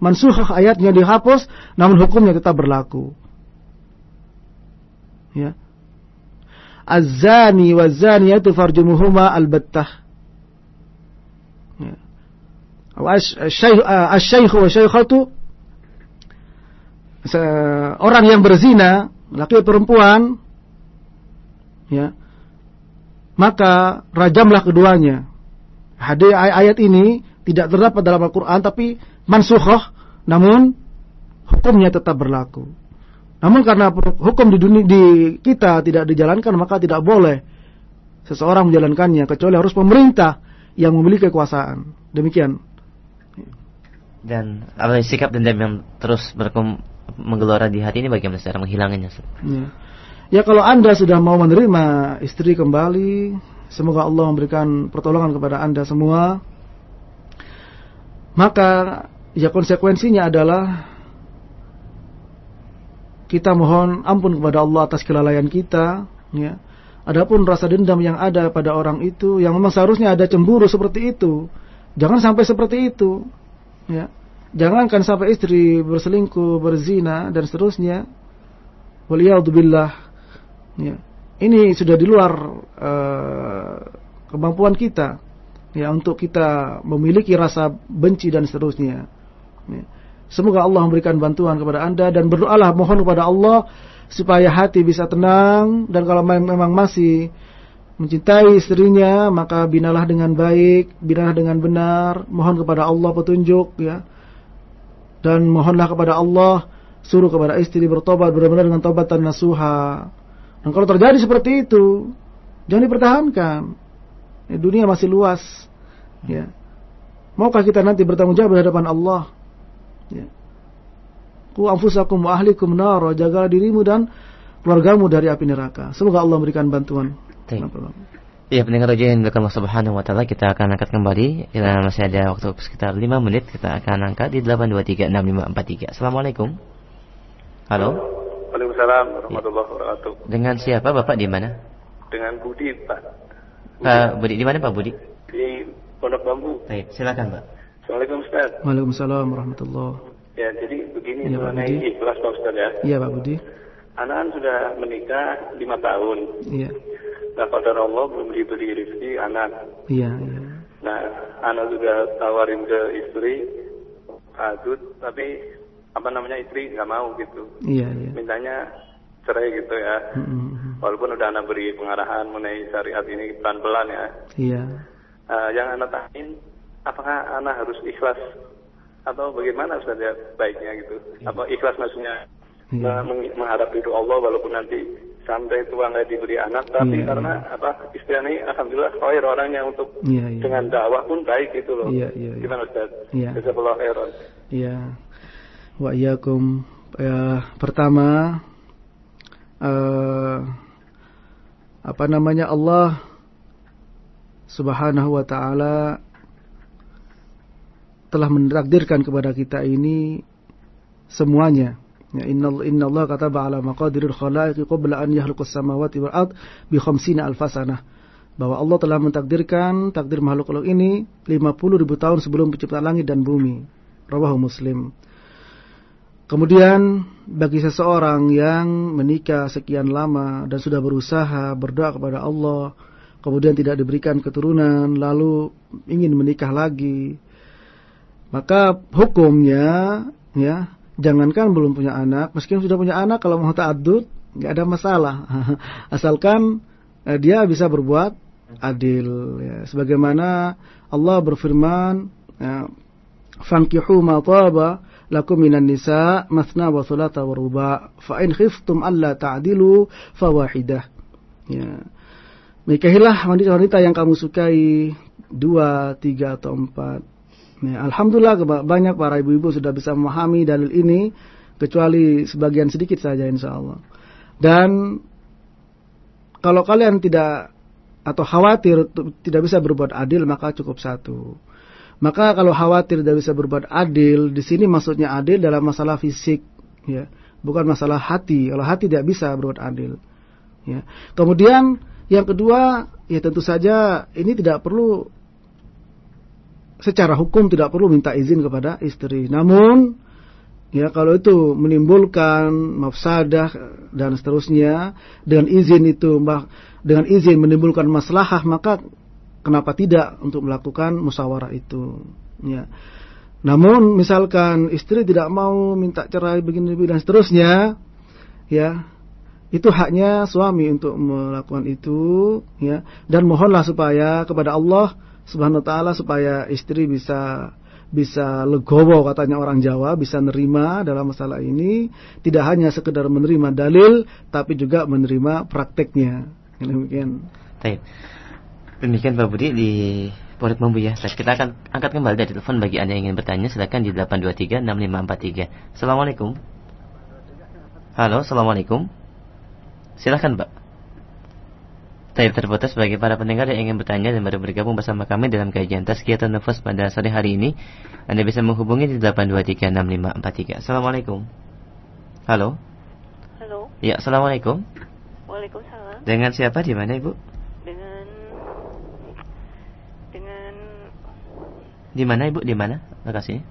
mansuh ayatnya dihapus, namun hukumnya tetap berlaku. Ya, az-zani wa zaniyatu farjumuhuma al-battah. Ya. Asy-syaikh wa syaikhatu orang yang berzina, laki perempuan ya. Maka rajamlah keduanya. Hadis ayat ini tidak terdapat dalam Al-Qur'an tapi mansukhah namun hukumnya tetap berlaku. Namun karena hukum di dunia di kita tidak dijalankan maka tidak boleh seseorang menjalankannya kecuali harus pemerintah yang memiliki kekuasaan. Demikian. Dan apa sikap dendam yang terus berkum menggelora di hati ini bagaimana cara menghilangkannya? Ya. ya kalau anda sudah mau menerima istri kembali, semoga Allah memberikan pertolongan kepada anda semua. Maka ya konsekuensinya adalah kita mohon ampun kepada Allah atas kelalaian kita, ya. Adapun rasa dendam yang ada pada orang itu, yang memang seharusnya ada cemburu seperti itu, jangan sampai seperti itu, ya. Jangankan sampai istri berselingkuh, berzina dan seterusnya. Waliyadzubillah. Ya. Ini sudah di luar uh, kemampuan kita ya untuk kita memiliki rasa benci dan seterusnya. Ya. Semoga Allah memberikan bantuan kepada anda dan berdoalah mohon kepada Allah supaya hati bisa tenang dan kalau memang masih mencintai istrinya maka binalah dengan baik, binalah dengan benar, mohon kepada Allah petunjuk ya. Dan mohonlah kepada Allah suruh kepada istri bertobat benar-benar dengan tobat dan nasuha. Dan kalau terjadi seperti itu, jangan dipertahankan. Ya, dunia masih luas. Ya. Maukah kita nanti bertanggung jawab di hadapan Allah? Ya. Ku anfusakum wa ahlikum nar, jaga dirimu dan keluargamu dari api neraka. Semoga Allah memberikan bantuan. Ya pendengar raja yang Allah Subhanahu wa taala kita akan angkat kembali. Kita masih ada waktu sekitar 5 menit kita akan angkat di 8236543. Assalamualaikum. Halo. Waalaikumsalam warahmatullahi wabarakatuh. Dengan siapa Bapak di mana? Dengan Budi, Pak. Pak Budi di mana Pak Budi? Di Pondok Bambu. Baik, silakan Pak. Assalamualaikum Ustaz. Waalaikumsalam warahmatullah. Ya, jadi begini ya, mengenai ikhlas Pak Ustaz ya. Iya Pak Budi. Anak sudah menikah lima tahun. Iya. Nah, pada Allah belum diberi rezeki anak. Iya, iya. Nah, anak sudah tawarin ke istri, adut, tapi apa namanya istri nggak mau gitu. Iya, iya. Mintanya cerai gitu ya. Mm -hmm. Walaupun udah anak beri pengarahan mengenai syariat ini pelan-pelan ya. Iya. Uh, yang anak tahin apakah anak harus ikhlas atau bagaimana Ustaz ya baiknya gitu? Ya. Apa ikhlas maksudnya ya. mengharap itu Allah walaupun nanti sampai tua nggak diberi anak tapi ya. karena apa istilahnya alhamdulillah khair orangnya untuk ya, ya. dengan dakwah pun baik gitu loh. Iya, iya, iya. Gimana Ustaz? Iya. Jazakallah khairan. Iya. Wa iyyakum ya, pertama uh, apa namanya Allah Subhanahu wa taala telah mentakdirkan kepada kita ini semuanya. Ya, inna, inna Allah kata ala maqadiril khalaiqi qabla an yakhluqas samawati wal ard bi khamsina alfasanah. Bahwa Allah telah mentakdirkan takdir makhluk-makhluk ini 50 ribu tahun sebelum penciptaan langit dan bumi. Rawahu Muslim. Kemudian bagi seseorang yang menikah sekian lama dan sudah berusaha berdoa kepada Allah, kemudian tidak diberikan keturunan, lalu ingin menikah lagi, maka hukumnya ya jangankan belum punya anak, meskipun sudah punya anak kalau mau ta'addud nggak ada masalah, asalkan eh, dia bisa berbuat adil. Ya. Sebagaimana Allah berfirman, ya, "Fankihu ma taba lakum minan nisa masna wa thulatha wa ruba fa in khiftum alla ta'dilu fawahidah ya nikahilah wanita-wanita yang kamu sukai dua tiga atau empat ya, alhamdulillah banyak para ibu-ibu sudah bisa memahami dalil ini kecuali sebagian sedikit saja insya Allah dan kalau kalian tidak atau khawatir tidak bisa berbuat adil maka cukup satu maka kalau khawatir tidak bisa berbuat adil, di sini maksudnya adil dalam masalah fisik, ya, bukan masalah hati. Kalau hati tidak bisa berbuat adil. Ya. Kemudian yang kedua, ya tentu saja ini tidak perlu secara hukum tidak perlu minta izin kepada istri. Namun ya kalau itu menimbulkan mafsadah dan seterusnya dengan izin itu dengan izin menimbulkan maslahah maka kenapa tidak untuk melakukan musyawarah itu? Ya. Namun misalkan istri tidak mau minta cerai begini dan seterusnya ya itu haknya suami untuk melakukan itu ya. Dan mohonlah supaya kepada Allah Subhanahu wa taala supaya istri bisa bisa legowo katanya orang Jawa bisa nerima dalam masalah ini tidak hanya sekedar menerima dalil tapi juga menerima prakteknya demikian. Baik. Demikian Pak Budi di Pondok Bambu ya. Kita akan angkat kembali dari telepon bagi Anda yang ingin bertanya silakan di 823 6543. Assalamualaikum. Halo, Assalamualaikum. Silakan, Pak. Saya terputus bagi para pendengar yang ingin bertanya dan baru bergabung bersama kami dalam kajian Tazkiyatun Nufus pada sore hari ini. Anda bisa menghubungi di 823 6543. Assalamualaikum. Halo. Halo. Ya, Assalamualaikum. Waalaikumsalam. Dengan siapa di mana, Ibu? Di mana Ibu? Di mana lokasinya?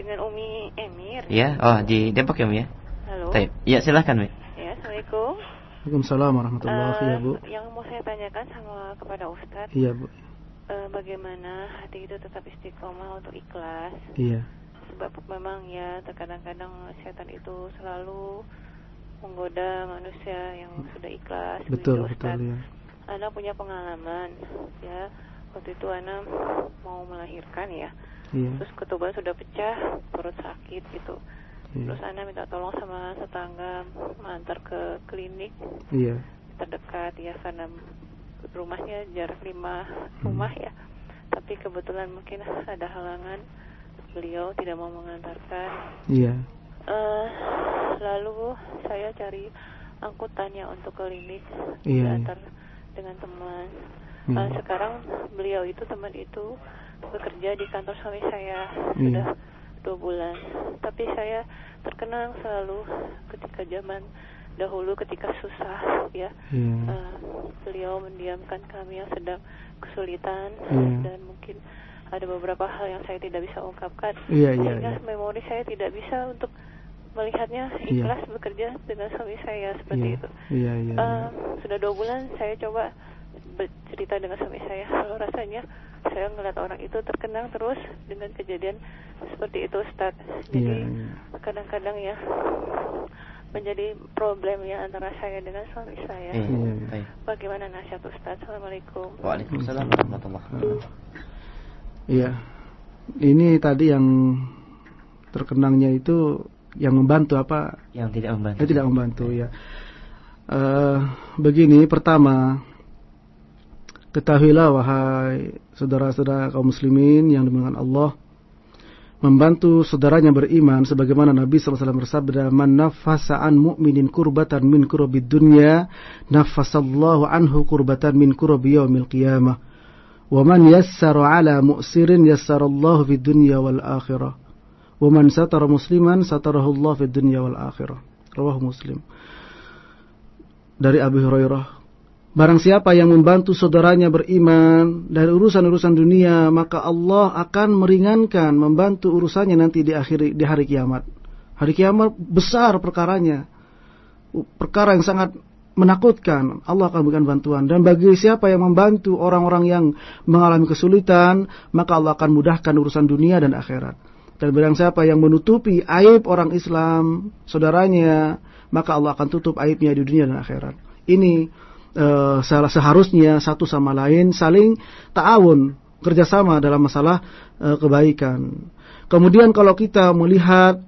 Dengan Umi Emir. Ya, oh di Depok ya, Umi ya? Halo. Taib. Ya, silahkan, Mi. Ya, Assalamualaikum. Waalaikumsalam warahmatullahi wabarakatuh, uh, Bu. Yang mau saya tanyakan sama kepada Ustadz. Iya, Bu. Uh, bagaimana hati itu tetap istiqomah untuk ikhlas? Iya. Sebab memang ya terkadang-kadang setan itu selalu menggoda manusia yang sudah ikhlas. Betul, betul ya. Anda punya pengalaman ya waktu itu Ana mau melahirkan ya yeah. terus ketuban sudah pecah perut sakit gitu terus Ana minta tolong sama tetangga mengantar ke klinik yeah. terdekat. Ya karena rumahnya jarak lima hmm. rumah ya. Tapi kebetulan mungkin ada halangan. Beliau tidak mau mengantarkan. Iya. Uh, lalu saya cari angkutannya untuk klinik yeah, diantar dengan teman. Hmm. Uh, sekarang beliau itu teman itu bekerja di kantor suami saya. Hmm. sudah dua bulan. Tapi saya terkenang selalu ketika zaman dahulu ketika susah ya hmm. uh, beliau mendiamkan kami yang sedang kesulitan hmm. dan mungkin ada beberapa hal yang saya tidak bisa ungkapkan yeah, yeah, sehingga yeah. memori saya tidak bisa untuk melihatnya ikhlas yeah. bekerja dengan suami saya seperti yeah. itu. Yeah, yeah, uh, yeah. Sudah dua bulan saya coba bercerita dengan suami saya. Kalau rasanya saya ngeliat orang itu terkenang terus dengan kejadian seperti itu Ustaz. Jadi yeah, yeah. kadang-kadang ya menjadi problem ya antara saya dengan suami saya. Yeah, yeah. bagaimana nasihat Ustaz? Assalamualaikum. Waalaikumsalam warahmatullahi wabarakatuh. Iya. Ini tadi yang terkenangnya itu yang membantu apa? Yang tidak membantu. Eh, tidak membantu ya. Uh, begini pertama Ketahuilah wahai saudara-saudara kaum muslimin yang dimuliakan Allah membantu saudaranya beriman sebagaimana Nabi SAW bersabda man nafasa an mu'minin kurbatan min kurabid dunya nafasallahu anhu kurbatan min kurabi yaumil qiyamah Wa man yassara ala mu'sirin yassarallahu fid dunya wal akhirah. Wa man satara musliman satarahu Allah fid dunya wal akhirah. Rawahu Muslim. Dari Abu Hurairah Barang siapa yang membantu saudaranya beriman dari urusan-urusan dunia, maka Allah akan meringankan membantu urusannya nanti di akhir di hari kiamat. Hari kiamat besar perkaranya. Perkara yang sangat menakutkan. Allah akan berikan bantuan. Dan bagi siapa yang membantu orang-orang yang mengalami kesulitan, maka Allah akan mudahkan urusan dunia dan akhirat. Dan barang siapa yang menutupi aib orang Islam, saudaranya, maka Allah akan tutup aibnya di dunia dan akhirat. Ini uh, seharusnya satu sama lain saling ta'awun, kerjasama dalam masalah uh, kebaikan. Kemudian kalau kita melihat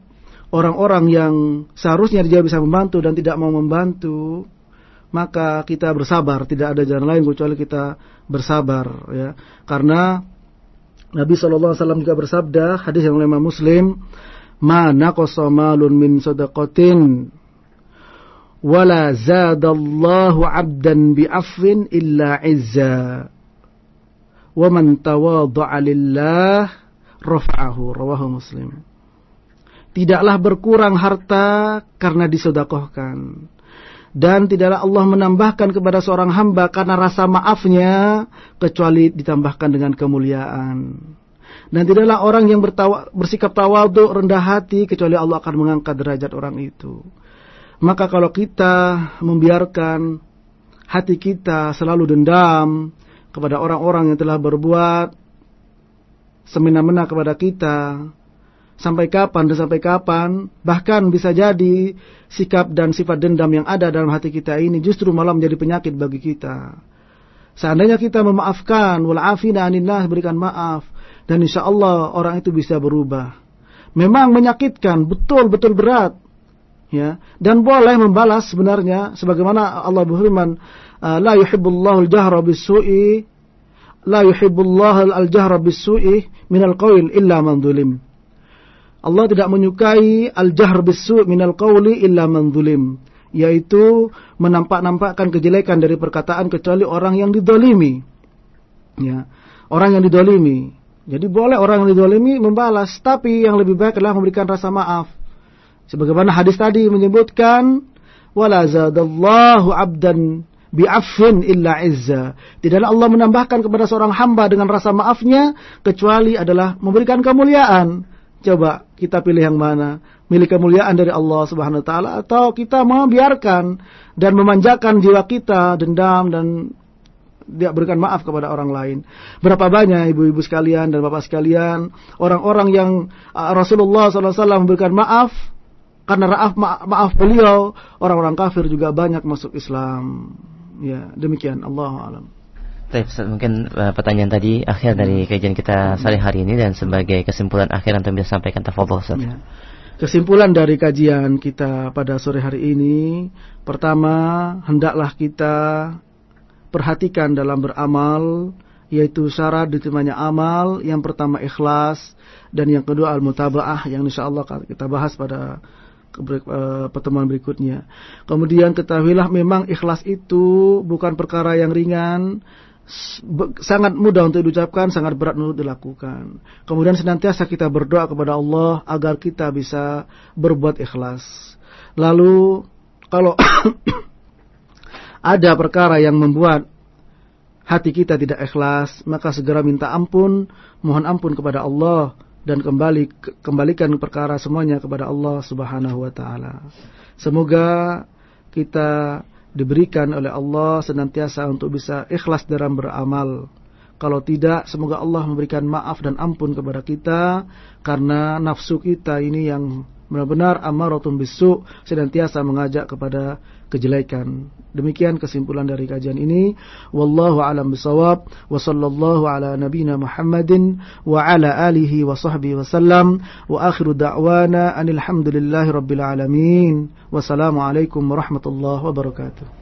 orang-orang yang seharusnya dia bisa membantu dan tidak mau membantu, maka kita bersabar, tidak ada jalan lain kecuali kita bersabar ya. Karena Nabi SAW juga bersabda, hadis yang lima Muslim, "Ma kosomalun min sadaqatin wala zadallahu 'abdan bi'afwin illa 'izza wa man tawadha'a lillah rafa'ahu rawahu muslim. Tidaklah berkurang harta karena disedekahkan. Dan tidaklah Allah menambahkan kepada seorang hamba karena rasa maafnya kecuali ditambahkan dengan kemuliaan. Dan tidaklah orang yang bersikap tawadhu rendah hati kecuali Allah akan mengangkat derajat orang itu maka kalau kita membiarkan hati kita selalu dendam kepada orang-orang yang telah berbuat semena-mena kepada kita, sampai kapan dan sampai kapan, bahkan bisa jadi sikap dan sifat dendam yang ada dalam hati kita ini justru malah menjadi penyakit bagi kita. Seandainya kita memaafkan, walafina aninah berikan maaf, dan insya Allah orang itu bisa berubah. Memang menyakitkan, betul-betul berat, ya. Dan boleh membalas sebenarnya sebagaimana Allah berfirman ah, la yuhibbullahu al-jahra bis-su'i la yuhibbullahu al-jahra bis-su'i al qawl illa man zulim. Allah tidak menyukai al-jahr bis-su' al qawli illa man zulim yaitu menampak-nampakkan kejelekan dari perkataan kecuali orang yang didolimi. Ya. Orang yang didolimi. Jadi boleh orang yang didolimi membalas tapi yang lebih baik adalah memberikan rasa maaf Sebagaimana hadis tadi menyebutkan wala zadallahu 'abdan bi'affin illa izza. Tidaklah Allah menambahkan kepada seorang hamba dengan rasa maafnya kecuali adalah memberikan kemuliaan. Coba kita pilih yang mana? Milik kemuliaan dari Allah Subhanahu wa taala atau kita membiarkan dan memanjakan jiwa kita dendam dan tidak berikan maaf kepada orang lain. Berapa banyak ibu-ibu sekalian dan bapak sekalian, orang-orang yang uh, Rasulullah SAW memberikan maaf karena maaf, maaf beliau, orang-orang kafir juga banyak masuk Islam. Ya, demikian. Allah alam. Baik, mungkin uh, pertanyaan tadi akhir dari kajian kita sore hari ini dan sebagai kesimpulan akhir yang bisa sampaikan tafadhol Ustaz. Ya. Kesimpulan dari kajian kita pada sore hari ini, pertama, hendaklah kita perhatikan dalam beramal yaitu syarat diterimanya amal yang pertama ikhlas dan yang kedua al-mutabaah yang insyaallah kita bahas pada Eh, pertemuan berikutnya. Kemudian ketahuilah memang ikhlas itu bukan perkara yang ringan, sangat mudah untuk diucapkan, sangat berat untuk dilakukan. Kemudian senantiasa kita berdoa kepada Allah agar kita bisa berbuat ikhlas. Lalu kalau ada perkara yang membuat hati kita tidak ikhlas, maka segera minta ampun, mohon ampun kepada Allah dan kembali kembalikan perkara semuanya kepada Allah Subhanahu wa taala. Semoga kita diberikan oleh Allah senantiasa untuk bisa ikhlas dalam beramal. Kalau tidak, semoga Allah memberikan maaf dan ampun kepada kita karena nafsu kita ini yang benar-benar amaratun bisu senantiasa mengajak kepada kejelekan. Demikian kesimpulan dari kajian ini. Wallahu a'lam bisawab wa sallallahu ala nabiyyina Muhammadin wa ala alihi wa sahbihi wasallam wa akhiru da'wana anil hamdulillahi rabbil alamin. Wassalamu alaikum warahmatullahi wabarakatuh.